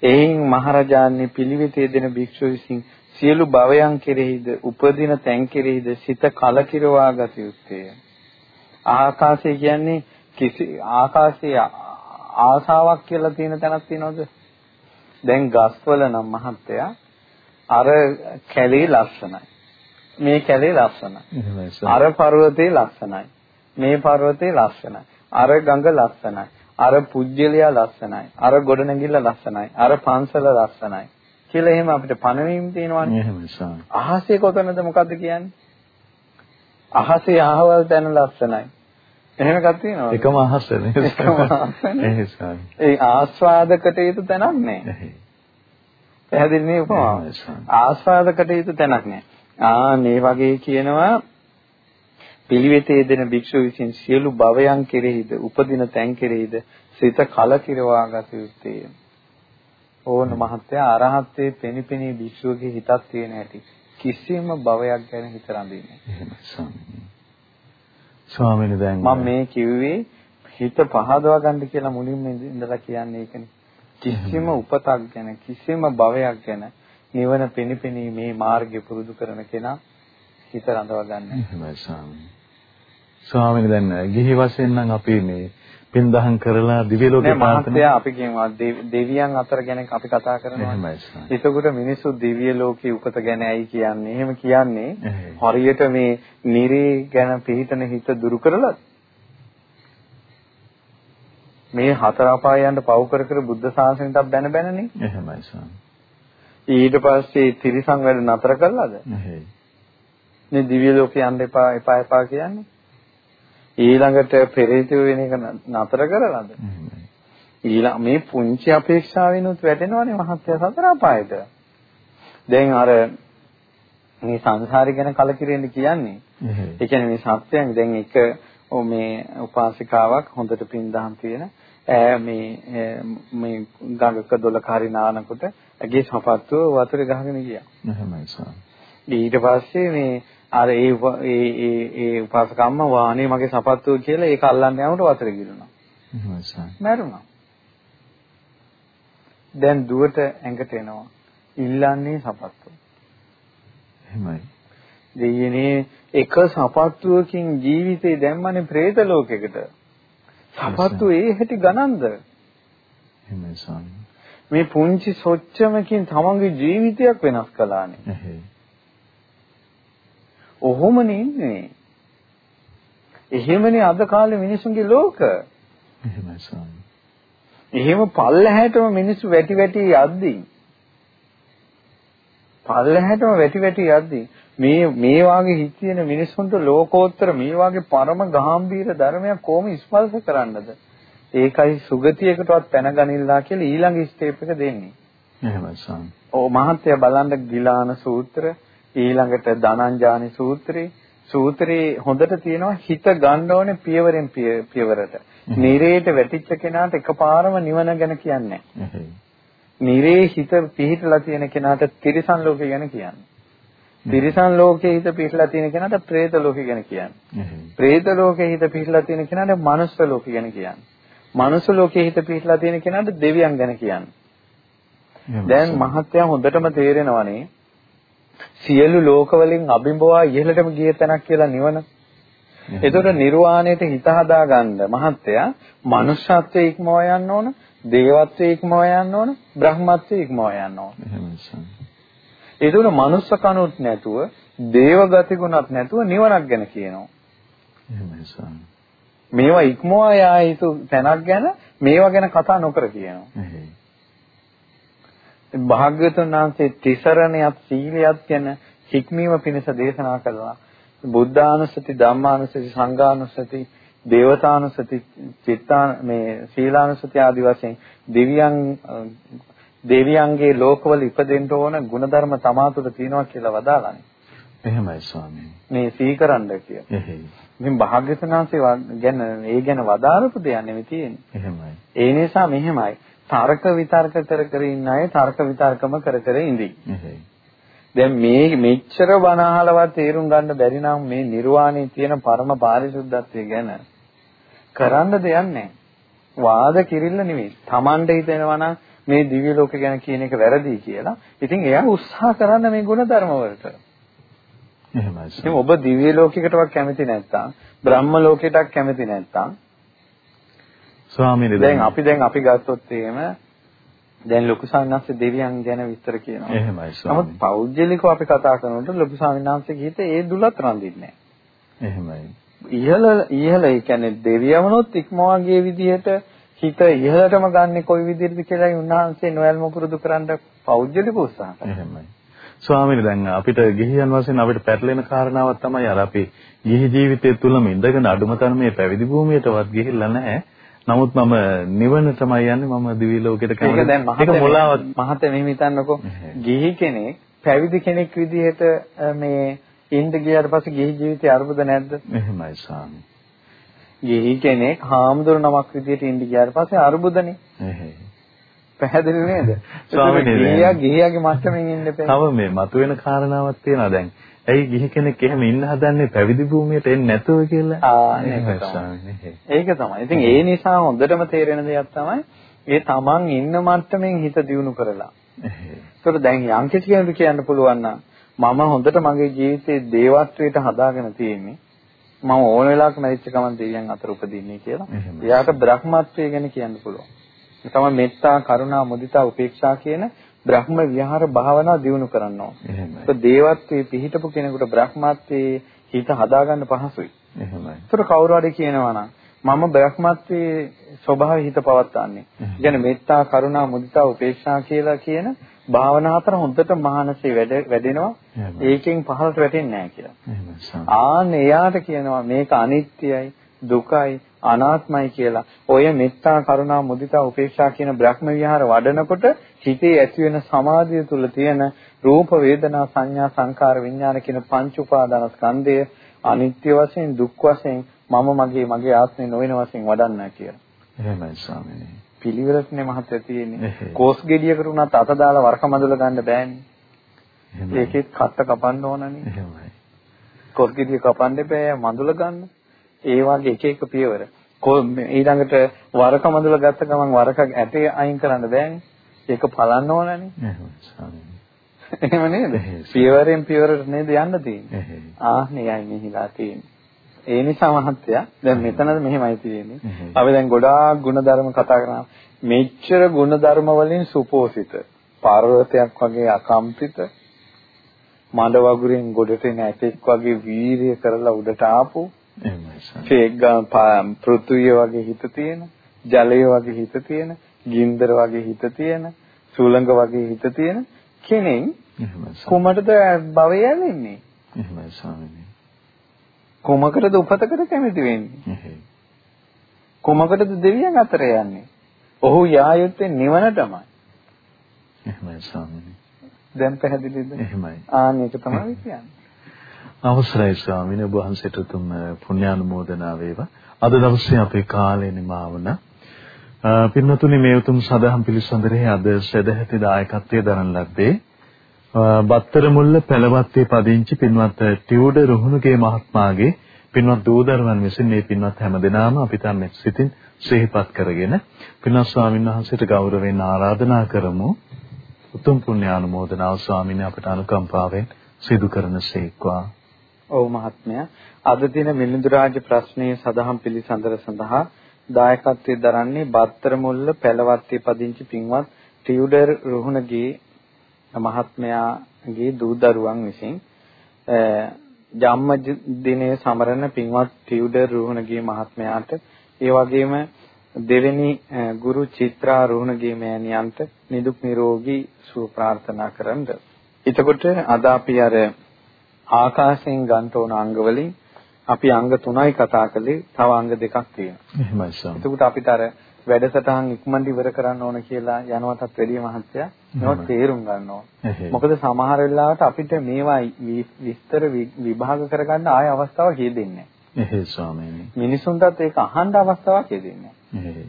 එයින් මහරජාණන් පිළිවෙතේ දෙන භික්ෂුව විසින් සියලු භවයන් කෙරෙහිද උපදින තැන් කෙරෙහිද සිත කලකිරවා ගත යුත්තේ. ආකාශය කියන්නේ කිසි ආකාශයේ ආසාවක් කියලා තියෙන තැනක් තියෙනවද? දැන් ගස්වල නම් මහත්තයා අර කැලේ ලස්සනයි. මේ කැලේ ලස්සනයි. අර පර්වතේ ලස්සනයි. මේ පර්වතේ ලස්සනයි. අර ගඟ ලස්සනයි. අර පුජ්‍යලයා ලස්සනයි. අර ගොඩනැගිල්ල ලස්සනයි. අර පන්සල ලස්සනයි. කියලා එහෙම අපිට පණවීම තියෙනවානේ. එහෙමයි සාම. අහසේ කොතනද මොකද්ද කියන්නේ? අහසේ අහවල් තැන ලස්සනයි. එහෙම එකක් තියෙනවද? එකම අහසනේ. එකම අහසනේ. ඒ ආස්වාදකට යුතු තැනක් නෑ. පැහැදිලි නේ උපමාව. ආස්වාදකට යුතු තැනක් නෑ. ආ මේ වගේ කියනවා පිළිවෙතේ දෙන භික්ෂුව විසින් සියලු භවයන් කෙරෙහිද උපදින තැන් කෙරෙහිද සිත කලකිරවා ගත යුත්තේ. ඕන මහත්තයා අරහත්ත්වයේ පෙනිපෙනී භික්ෂුවගේ හිතක් තියෙන හැටි කිසිම භවයක් ගැන හිත රඳින්නේ නැහැ. මම මේ කිව්වේ හිත පහදවා ගන්න කියලා මුලින්ම ඉඳලා කියන්නේ ඒකනේ. කිසිම උපතක් ගැන කිසිම භවයක් ගැන නිවන පෙනිපෙනී මේ මාර්ගය පුරුදු කරන කෙනා හිත රඳව ගන්න. එහෙමයි ස්වාමීනි. ස්වාමීනි දැන් ගිහි වශයෙන් නම් අපි මේ පින්දහම් කරලා දිව්‍ය ලෝකේ ප්‍රාර්ථනා අපි කියනවා දෙවියන් අතර ගැන අපි කතා කරනවා. එහෙමයි. එතකොට මිනිස්සු දිව්‍ය ලෝකේ උපත ගැන ඇයි කියන්නේ? එහෙම කියන්නේ හරියට මේ නිරේ ගැන පිළිතන හිත දුරු කරලා මේ හතර අපායයන්ට පව් කර කර බුද්ධ ශාසනයට බැන බැනනේ. එහෙමයි ස්වාමී. ඊට පස්සේ තිරිසන් වැඩ නතර කළාද? නැහැ. මේ දිව්‍ය ලෝකේ යන්න එපා එපා එපා කියන්නේ. ඊළඟට පෙරේතය වෙන එක නතර කරලාද? ඊළඟ මේ පුංචි අපේක්ෂාවෙනුත් වැටෙනවනේ මහත්ය සතර අපායට. දැන් අර මේ සංසාරي ගැන කලකිරෙන්න කියන්නේ. ඒ කියන්නේ මේ සත්‍යයන් දැන් එක මේ උපාසිකාවක් හොඳට පින් දහම් තියෙන මේ මේ ගඟක දොලක හරි නානකොට ඇගේ සපත්තුව වතුරේ ගහගෙන ගියා. එහෙමයි සාරා. ඊට පස්සේ මේ අර ඒ ඒ ඒ ඒ උපාසකම්ම වාහනේ මගේ සපත්තුව කියලා ඒක අල්ලන්න යනකොට වතුරේ ගිරුණා. එහෙමයි සාරා. මැරුණා. දැන් දුවට ඇඟට එනවා. ඉල්ලන්නේ සපත්තුව. එහෙමයි. දෙයියනේ එක සපත්තුවකින් ජීවිතේ දැම්මනේ പ്രേත ලෝකෙකට. සපත්තු ඒ හැටි ගණන්ද? එහෙමයි ස්වාමී. මේ පුංචි සොච්චමකින් තමන්ගේ ජීවිතයක් වෙනස් කළානේ. ඔහොමනේ ඉන්නේ. එහෙමනේ අද කාලේ මිනිසුන්ගේ ලෝක. එහෙමයි ස්වාමී. එහෙම පල්ලහැටම මිනිස්සු වැටි වැටි යද්දී පල්ලහැටම වැටි වැටි යද්දී මේ මේ වාගේ හිත තියෙන මිනිස්සුන්ට ලෝකෝත්තර මේ වාගේ පරම ගාම්භීර ධර්මයක් කොහොම ස්පර්ශ කරන්නද? ඒකයි සුගතියකටවත් පැන ගනින්නලා කියලා ඊළඟ ස්ටෙප් එක දෙන්නේ. එහෙමයි සාමි. ඔව් මහත්ය බලන්න ගිලාන සූත්‍ර ඊළඟට ධනංජානි සූත්‍රේ සූත්‍රේ හොඳට තියෙනවා හිත ගන්න ඕනේ පියවරෙන් පියවරට. නිරේට වැටිච්ච කෙනාට එකපාරම නිවන ගැන කියන්නේ නැහැ. නිරේ හිත පිහිටලා තියෙන කෙනාට තිරිසන් ලෝකය ගැන කියන්නේ. තිරිසන් ලෝකයේ හිත පිහිටලා තියෙන කෙනාට പ്രേත ලෝකය ගැන කියන්නේ. പ്രേත ලෝකයේ හිත පිහිටලා තියෙන කෙනාට මනුස්ස ලෝකය ගැන කියන්නේ. මනුස්ස ලෝකයේ හිත පිහිටලා තියෙන කෙනාට දෙවියන් ගැන කියන්නේ. දැන් මහත්යා හොඳටම තේරෙනවනේ සියලු ලෝකවලින් අභිභවා ඉහළටම ගිය තැනක් කියලා නිවන. එතකොට නිර්වාණයට හිත හදාගන්න මහත්යා මනුෂ්‍යත්වයේ ඉක්මව යන්න ඕන, දේවත්වයේ ඉක්මව යන්න ඕන, බ්‍රහ්මත්වයේ ඉක්මව යන්න ඕන. එතකොට මනුස්ස කනුත් නැතුව, දේව ගතිගුණත් නැතුව නිවනක් ගැන කියනවා. එහෙමයි මේවා ඉක්මවා යා යුතු තැනක් ගැන මේවා ගැන කතා නොකර කියනවා. භාග්‍යවතුන් වහන්සේ තිසරණයත් සීලයත් ගැන හික්මීම පිණිස දේශනා කළා. බුද්ධානුස්සති, ධම්මානුස්සති, සංඝානුස්සති, දේවතානුස්සති, චිත්තාන මේ සීලානුස්සති ආදී වශයෙන් දෙවියන් දෙවියන්ගේ ලෝකවල ඉපදෙන්න ඕන ಗುಣධර්ම තමා තුළ තියෙනවා කියලා වදාළානේ. එහෙමයි ස්වාමීනි. මේ සීකරන්න කිය. එහෙයි. ඉතින් භාග්‍යවතුන්හන්සේ ගැන ඒ ගැන වදාරපු දෙයක් නෙමෙයි තියෙන්නේ. එහෙමයි. ඒ නිසා මෙහෙමයි. තර්ක විතර්ක කර කර ඉන්න අය තර්ක විතර්කම කර කර ඉඳි. එහෙයි. දැන් මේ මෙච්චර බණ අහලවත් තේරුම් ගන්න බැරි නම් මේ නිර්වාණයේ තියෙන පරම පාරිශුද්ධත්වය ගැන කරන්න දෙයක් නැහැ. වාද කිරිල්ල නෙවෙයි. Tamande හිතෙනවා නම් මේ දිව්‍ය ලෝක ගැන කියන එක වැරදි කියලා. ඉතින් එයා උත්සාහ කරන්න මේ ගුණ ධර්ම වලට. එහෙමයි. ඉතින් ඔබ දිව්‍ය ලෝකයකටවත් කැමති නැත්නම් බ්‍රහ්ම ලෝකයටත් කැමති නැත්නම් ස්වාමීනි දැන් අපි දැන් අපි ගත්තොත් එහෙම දැන් ලොකු සාමිනාංශ දෙවියන් ගැන විස්තර කියනවා. එහෙමයි ස්වාමීනි. නමුත් පෞද්ගලිකව අපි කතා කරනකොට ලොකු සාමිනාංශගේ හිත ඒ දුලත් රඳින්නේ නැහැ. එහෙමයි. ඉහළ ඉහළ ඒ කියන්නේ දෙවියවනොත් ඉක්මවා ගිය විදිහට හිත ඉහළටම ගන්නෙ කොයි විදිහටද කියලායි උන්වහන්සේ නොයල්ම පුරුදු කරන්න පෞද්ගලික උත්සාහ කරනවා. එහෙමයි. ස්වාමීනි දැන් අපිට ගිහියන් වශයෙන් අපිට පැටලෙන කාරණාවක් තමයි අර අපි ගිහි ජීවිතය තුලම ඉඳගෙන අඩුම තරමේ පැවිදි භූමියටවත් ගිහිල්ලා නැහැ. නමුත් මම නිවන තමයි යන්නේ මම දිවි ලෝකෙට කැමති. ඒක දැන් මහත මොලාවත් මහත මෙහෙම හිතන්නකෝ. ගිහි කෙනෙක් පැවිදි කෙනෙක් විදිහට මේ ඉන්න ගියාට පස්සේ ගිහි ජීවිතේ අරුබුද නැද්ද? එහෙමයි ස්වාමී. ගිහි කෙනෙක් හාමුදුරු නමක් විදිහට ඉන්න ගියාට පස්සේ අරුබුදනේ. එහෙයි. පැහැදිලි නේද? ස්වාමීනි ගිහියා ගිහියාගේ මට්ටමින් ඉන්න එපා. තව මේ මතුවෙන කාරණාවක් තියෙනවා දැන්. ඇයි ගිහි කෙනෙක් එහෙම ඉන්න හදන්නේ පැවිදි භූමියට එන්නේ නැතුව කියලා? ආ ඒක තමයි. ඉතින් ඒ නිසා හොඳටම තේරෙන දෙයක් තමයි ඒ තමන් ඉන්න මට්ටමින් හිත දියුණු කරලා. ඒතකොට දැන් යම් කිසි කෙනෙකුට කියන්න පුළුවන් නම් මම හොඳට මගේ ජීවිතේ දේවත්වයට හදාගෙන තියෙන්නේ. මම ඕන වෙලාවක මැරිච්ච ගමන් දෙවියන් අතර උපදින්නේ කියලා. එයාට බ්‍රහ්මත්වය ගැන කියන්න පුළුවන්. තමයි මෙත්තා, කරුණා, මුදිතා, උපේක්ෂා කියන බ්‍රහ්ම විහාර භාවනා දියුණු. එහෙමයි. ඒක දේවත්වයේ පිහිටපු කෙනෙකුට බ්‍රහ්මත්වයේ හිත හදාගන්න පහසුයි. එහෙමයි. ඒතර කවුරු හරි කියනවා නම් මම බ්‍රහ්මත්වයේ ස්වභාවය හිත පවත්න්නේ. කියන්නේ මෙත්තා, කරුණා, මුදිතා, උපේක්ෂා කියලා කියන භාවනා හතර හොඳට මහානසේ වැඩෙනවා. ඒකෙන් පහළට වැටෙන්නේ නැහැ කියලා. ආන්න එයාට කියනවා මේක අනිත්‍යයි, දුකයි, අනාත්මයි කියලා. ඔය මෙත්තා කරුණා මුදිතා උපේක්ෂා කියන බ්‍රහ්ම විහාර වඩනකොට හිතේ ඇති වෙන සමාධිය තුල තියෙන රූප වේදනා සංඥා සංකාර විඥාන කියන පංච උපාදාන ස්කන්ධය අනිත්‍ය වශයෙන් දුක් වශයෙන් මම මගේ මගේ ආත්මය නොවන වශයෙන් වඩන්න කියලා. එහෙමයි ස්වාමීනි. පිළිවෙලටනේ මහත්ය තියෙන්නේ. කෝස් ගෙඩියකට උනත් අත දාලා වරක මඳුල ගන්න බෑනේ. ඒකෙත් කට්ට කපන්න ඕනනේ. එහෙමයි. කෝස් ගෙඩිය කපන්න බෑ මඳුල ගන්න. ඒ වගේ එක එක පියවර. ඊළඟට වරක මඳුල ගත්ත ගමන් වරක ඇටේ අයින් කරන්න බෑනේ. ඒක පලන්න ඕනනේ. එහෙම නේද? පියවරෙන් පියවරට නේද යන්න තියෙන්නේ. ආහනේ යන්නේ හිලා තියෙන්නේ. ඒ නිසා මහත්තයා දැන් මෙතනද මෙහෙමයි තියෙන්නේ. අපි දැන් ගොඩාක් ಗುಣධර්ම කතා කරනවා. මෙච්චර ಗುಣධර්ම වලින් සුපෝසිත පර්වතයක් වගේ අකම්පිත මඩ වගුරෙන් ගොඩට එන ඇටෙක් වගේ වීරිය කරලා උඩට ආපු එහෙමයි. පෘථුවිය වගේ හිත තියෙන, ජලය වගේ හිත තියෙන, ගින්දර වගේ හිත තියෙන, සුළඟ වගේ හිත තියෙන කෙනෙක් කොමඩද භවය යන්නේ? එහෙමයි ස්වාමීනි. කොමකටද උපතකට කැමති වෙන්නේ? කොමකටද දෙවියන් අතර යන්නේ? ඔහු යා යුත්තේ නිවනටමයි. එහෙමයි ස්වාමීනි. දැන් පැහැදිලිද? එහෙමයි. ආන්න ඒක තමයි කියන්නේ. අවසරයි ස්වාමීන් වහන්සේට තුම් පුණ්‍යානුමෝදනා වේවා. අද දවසේ අපේ කාලය නිමා වුණා. පින්නතුනි මේ උතුම් සදහම් පිළිසඳරේ අද සදැහැති දායකත්වයේ දරන ලද්දේ බත්තර මුල්ල පළවත්තේ පදිංචි පින්වත් ටියුඩ රුහුණුගේ මහත්මයාගේ පින්වත් දූදරුවන් විසින් මේ පින්වත් හැමදෙනාම අපි තමයි සිතින් සිහිපත් කරගෙන පින්වත් ස්වාමීන් වහන්සේට ගෞරවයෙන් ආරාධනා කරමු. උතුම් පුණ්‍ය ආනුමෝදනාව ස්වාමීන් අපට අනුකම්පාවෙන් සිදු කරන සේක්වා. ඔව් මහත්මයා අද දින මිලිඳු රාජ ප්‍රශ්නයේ සදහම් පිළිසඳර සඳහා දායකත්වයේ දරන්නේ බත්තර මුල්ල පැලවත්තේ පදිංචි පින්වත් ටියුඩර් රුහුණගේ මහත්මයාගේ දූ දරුවන් විසින් ජම්ම දිනයේ සමරන පින්වත් ටියුඩර් රුහුණගේ මහත්මයාට ඒ වගේම දෙවෙනි ගුරු චිත්‍රා රුහුණගේ මෑණියන්ට නිදුක් නිරෝගී සුව ප්‍රාර්ථනා කරන්න. එතකොට අද අපි අර ආකාශයෙන් ගන්න ඕන අංග වලින් අපි අංග 3යි කතා කළේ තව අංග දෙකක් තියෙනවා. එහෙමයි සම්. එතකොට අපිට අර වැඩසටහන් ඉක්මනට ඉවර කරන්න ඕන කියලා යනවටත් වැඩිය මහත්තයා මේවා තේරුම් ගන්න ඕන. මොකද සමහර වෙලාවට අපිට මේවා විස්තර විභාග කරගන්න ආය අවස්ථාවක් හේදෙන්නේ නැහැ. ස්වාමීනි. මිනිසුන්ටත් ඒක අහන්න අවස්ථාවක් හේදෙන්නේ නැහැ.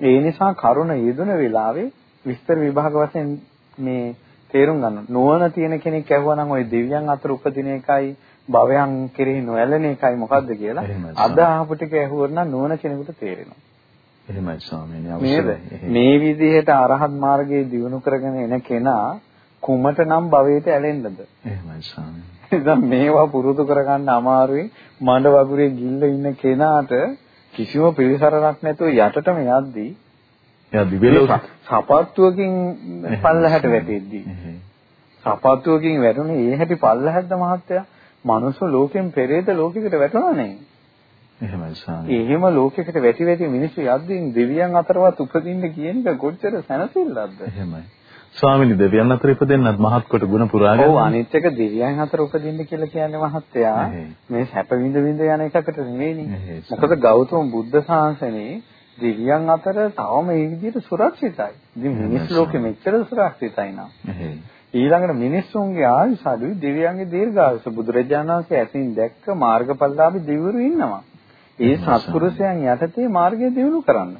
ඒ නිසා කරුණ යෙදුන වෙලාවේ විස්තර විභාග වශයෙන් මේ තේරුම් ගන්න. නුවණ තියෙන කෙනෙක් ඇහුවා නම් ওই දෙවියන් අතර උපදින එකයි භවයන් කෙරෙහි නොඇලෙන එකයි මොකද්ද කියලා අද අහපු ටික ඇහුවොත් නම් නුවණ කෙනෙකුට තේරෙනවා. එහෙමයි ස්වාමීනි අවශ්‍යයි. මේ විදිහට අරහත් මාර්ගයේ දියුණු කරගෙන එන කෙනා කුමට නම් භවයට ඇලෙන්නද? එහෙමයි ස්වාමීනි. දැන් මේවා පුරුදු කරගන්න අමාරුයි. මඩ වගුරේ ගිල්ල ඉන්න කෙනාට කිසිම පිළිසරණක් නැතුව යටටම යද්දී එයා දිවෙලෝ සපත්තුවකින් පල්ලහැට වැටෙද්දී සපත්තුවකින් වැටුනේ ඒ හැටි පල්ලහැද්ද මහත්තයා මනුස්ස ලෝකෙන් පෙරේත ලෝකයකට වැටුණා නේ එහෙමයි සාමි. එහෙම ලෝකයකට වැටි වැටි මිනිස්සු යද්දී දෙවියන් අතරවත් උපදින්න කියන එක කොච්චර සැනසෙල්ලක්ද? එහෙමයි. ස්වාමිනී දෙවියන් අතර ඉපදෙන්නත් මහත් කොට ගුණ පුරාගෙන. ඔව් අනිත් එක දෙවියන් අතර උපදින්න කියලා කියන්නේ මහත්තයා මේ සැප විඳ විඳ යන එකකට නෙවෙයිනේ. මොකද ගෞතම බුද්ධ ශාසනයේ දෙවියන් අතර තවම ඒ විදිහට සුරක්ෂිතයි. ඉතින් මිනිස් ලෝකෙ මෙච්චර සුරක්ෂිතයි නම්. ඊළඟට මිනිස්සුන්ගේ ආයුෂ අඩුයි දෙවියන්ගේ දීර්ඝායුෂ බුදුරජාණන් වහන්සේ ඇසින් දැක්ක මාර්ගඵලලාභී දෙවිවරු ඉන්නවා. ඒ සත්පුරුෂයන් යටතේ මාර්ගය දියුණු කරන්න.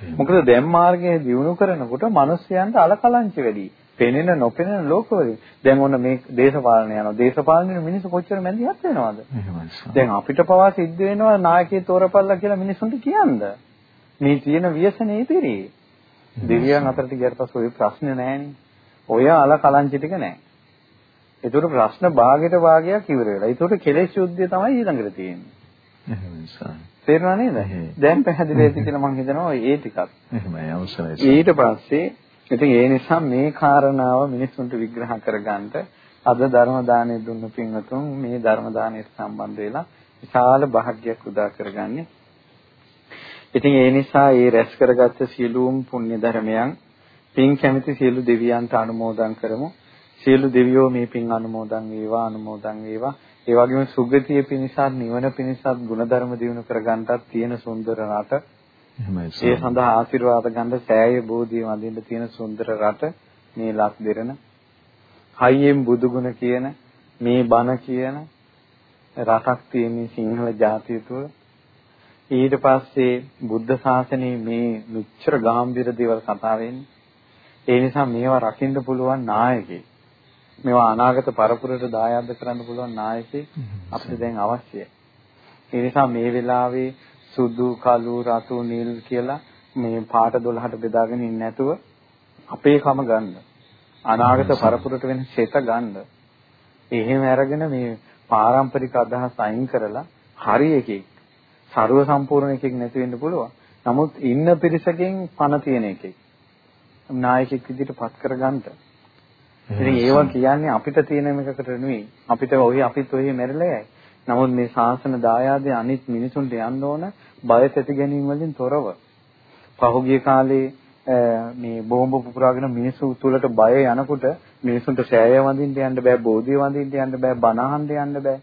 මොකද දැන් මාර්ගය දියුණු කරනකොට මිනිස්යන්ට අලකලංච වැඩි. පෙනෙන නොපෙනෙන ලෝකවලින් දැන් ඔන්න මේ දේශපාලනය යනවා. දේශපාලනේ මිනිස්සු කොච්චර මැදිහත් වෙනවද? දැන් අපිට පවා සිද්ධ වෙනවා නායකයෙක් තෝරපල්ලා කියලා මිනිස්සුන්ට කියන්න. මේ තියෙන ව්‍යසනේ ඉතිරි. දෙවියන් අතරට ගියට පස්සේ ওই ප්‍රශ්න නැහැනේ. ඔය අලකලංච ටික නැහැ. ඒතර ප්‍රශ්න භාගයට භාගයක් ඉවර වෙලා. ඒතර කෙලෙස් යුද්ධය තමයි ඊළඟට තියෙන්නේ. තේරුණා නේද? දැන් පැහැදිලි වෙති කියලා මම හිතනවා ඒ ටිකක්. එහෙමයි අවශ්‍යයි. ඊට පස්සේ ඉතින් ඒ නිසා මේ කාරණාව මිනිස්සුන්ට විග්‍රහ කරගන්න අද ධර්ම දාණය දුන්න පින්වතුන් මේ ධර්ම දාණයට සම්බන්ධ වෙලා විශාල භාග්යක් උදා කරගන්නේ. ඉතින් ඒ නිසා ඒ රැස් කරගත්ත සියලුම පුණ්‍ය ධර්මයන් පින් කැමති සියලු දෙවියන්ට අනුමෝදන් කරමු. සියලු දෙවියෝ මේ පින් අනුමෝදන් වේවා අනුමෝදන් වේවා. ඒ වගේම සුගතිය පිණිසත් නිවන පිණිසත් ಗುಣධර්ම දිනු කරගන්නටත් තියෙන සුන්දර රට. එහෙමයි. ඒ සඳහා ආශිර්වාද ගන්න සෑය බෝධිය වඳින්න තියෙන සුන්දර රට මේ ලක් දෙරණ. හයියෙන් බුදුගුණ කියන මේ බණ කියන රටක් තියෙන සිංහල ජාතිය තුළ ඊට පස්සේ බුද්ධ ශාසනයේ මේ මෙච්චර ගැඹිර දේවල් කතා. ඒ නිසා මේවා රකින්න පුළුවන් නායකයෙක්. මේවා අනාගත පරපුරට දායාද කරන්න පුළුවන් නායකයෙක් අපිට දැන් අවශ්‍යයි. ඒ නිසා මේ වෙලාවේ සුදු, කළු, රතු, නිල් කියලා මේ පාට 12ට බෙදාගෙන ඉන්නේ නැතුව අපේ කම ගන්න. අනාගත පරපුරට වෙන ශේත ගන්න. එහෙම අරගෙන මේ පාරම්පරික අදහස් අයින් කරලා හරි එකෙක්, ਸਰව සම්පූර්ණ එකෙක් නැති වෙන්න පුළුවන්. නමුත් ඉන්න පිරිසකින් පණ තියෙන එකෙක්. නායකයෙක් විදිහට පත් කරගන්න. ඉතින් ඒවා කියන්නේ අපිට තියෙන එකකට නෙවෙයි. අපිට ඔය අපිත් ඔය මෙරළයයි. නමුත් මේ ශාසන දායාදේ අනිත් මිනිසුන්ට යන්න ඕන බය තැති ගැනීම වලින් තොරව. පහුගිය කාලේ මේ බෝම්බ පුපුරාගෙන මිනිස්සු තුලට බය යනකොට මිනිසුන්ට සෑය වඳින්න යන්න බෑ, බෝධිය වඳින්න යන්න බෑ, බණ අහන්න යන්න බෑ.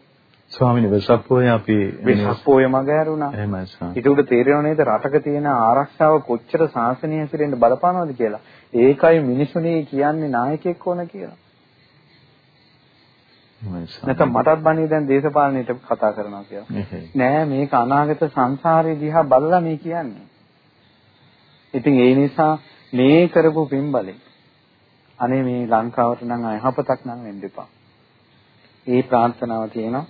ස්වාමීනි වෙසප්පෝය අපි වෙසප්පෝය මග ඇරුණා. එහෙමයි ස්වාමී. ඊට උඩ තේරෙනව නේද රටක තියෙන ආරක්ෂාව කොච්චර සාසනීය හැසිරෙන්න බලපානවද කියලා. ඒකයි මිනිසුනේ කියන්නේ නායකයෙක් ඕන කියලා. නැත්නම් මටත් බණේ දැන් දේශපාලනයට කතා කරනවා කියලා. නෑ මේක අනාගත සංසාරේ දිහා බලලා මේ කියන්නේ. ඉතින් ඒ නිසා මේ කරපු පින්බලෙ අනේ මේ ලංකාවට නම් අයහපතක් නම් වෙන්න එපා. ඒ ප්‍රාර්ථනාව තියෙනවා.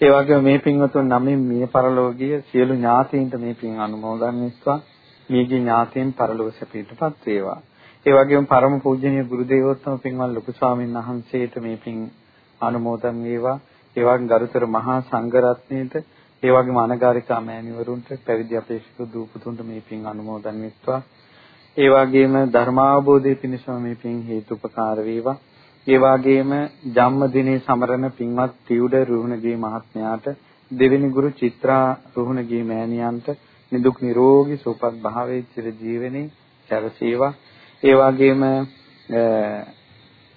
ඒ වගේම මේ පින්වතුන් නමින් මිය පරලෝකීය සියලු ඥාතීන්ට මේ පින් අනුමෝදන් වෙත්වා. මියගේ ඥාතීන් පරලෝක සැපයටපත් වේවා. ඒ වගේම පරම පූජනීය ගුරු දේවෝත්තම පින්වත් ලොකු ස්වාමීන් වහන්සේට මේ පින් අනුමෝදන් වේවා. ඒ වගේම ගරුතර මහා සංඝරත්නයට ඒ වගේම අනගාരികා මෑණිවරුන්ට පැවිදි අපේක්ෂක දූපතුන්ට මේ පින් අනුමෝදන් වෙත්වා. ඒ වගේම ධර්මාවබෝධය පිණිසම මේ පින් හේතුපකාර වේවා. ඒ වගේම ජන්මදිනේ සමරන පින්වත් ටියුඩ රුහුණගේ මහත්මයාට දෙවෙනි ගුරු චිත්‍රා රුහුණගේ මෑණියන්ට නිදුක් නිරෝගී සුවපත් භාවයේ චිර ජීවනයේ සැරසේවා. ඒ වගේම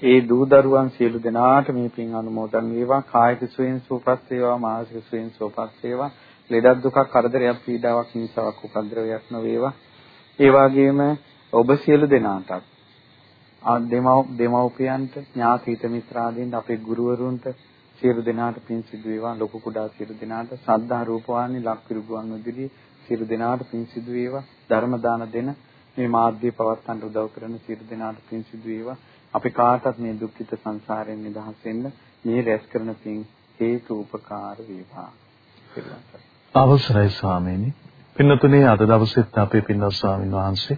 ඒ දූ දරුවන් සියලු දෙනාට මේ පින් අනුමෝදන් වේවා. කායික සුවයෙන් සුවපත් වේවා, මානසික සුවයෙන් සුවපත් වේවා. ලෙඩක් දුකක් කරදරයක් පීඩාවක් හිංසාවක් උපද්‍රවයක් නොවේවා. ඒ වගේම ඔබ සියලු දෙනාටත් දෙමව් දෙමව්පියන්ට ඥාතිත මිත්‍රාදීන්ට අපේ ගුරුවරුන්ට සියලු දෙනාට පින් සිදු වේවා. ලොකු කුඩා සියලු දෙනාට සද්ධා රූපවාහිනී ලක්විරුගුවන් විදුලි සියලු දෙනාට පින් සිදු වේවා. ධර්ම දාන දෙන මේ මාධ්‍ය පවත්තන්ට උදව් කරන සියලු දෙනාට පින් සිදු වේවා. අපි කාටත් මේ දුක්ඛිත සංසාරයෙන් නිදහස් වෙන්න මේ රැස් කරන පින් හේතු උපකාර වේවා. අවසරයි ස්වාමීනි. පින්නතුනේ අද දවසෙත් අපේ පින්වත් ස්වාමින් වහන්සේ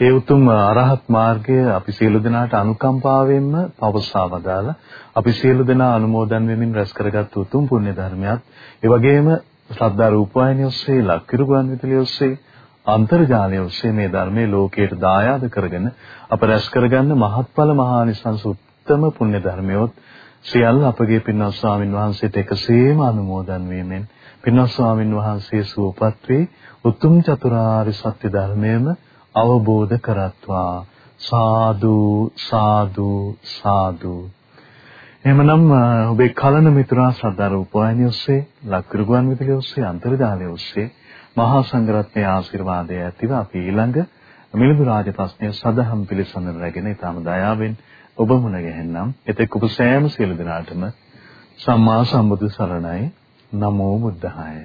ඒ උතුම් අරහත් මාර්ගය අපි සියලු දෙනාට අනුකම්පාවෙන්ම පවසා වදාලා අපි සියලු දෙනා අනුමෝදන් වෙමින් රැස් කරගත් උතුම් පුණ්‍ය ධර්මයක්. ඒ වගේම ශ්‍රද්ධා රූපවාහිනිය ඔස්සේ ලක්කිරුගන් විදුලිය ඔස්සේ අන්තර්ජාලය ඔස්සේ මේ ධර්මයේ ලෝකයට දායාද කරගෙන අප රැස් කරගන්න මහත්ඵල මහානිසංස උත්තම පුණ්‍ය ධර්මයොත් සියල්ල අපගේ පින්වත් ස්වාමින් වහන්සේට එකසේම අනුමෝදන් වීමෙන් පින්වත් ස්වාමින් වහන්සේ සුවපත් වේ. උතුම් චතුරාර්ය සත්‍ය ධර්මයේම අවබෝධ කරත්වා. සාදු සාදු සාදු. එහෙමනම් ඔබේ කලන මිතුරා ශ්‍රද්ධා රූපවාහිනිය ඔස්සේ ලක්විරුගුවන් විදුලිය ඔස්සේ අන්තර්ජාලය ඔස්සේ මහා සංඝරත්නයේ ආශිර්වාදය ඇතිව අපි ඊළඟ මිලිඳු රාජ ප්‍රශ්නය සදහම් පිළිසඳර රැගෙන ඊටම දයාවෙන් ඔබ මුණ ගැහෙන්නම්. එතෙක් ඔබ සෑම සියලු දෙනාටම සම්මා සම්බුදු සරණයි. නමෝ බුද්ධාය.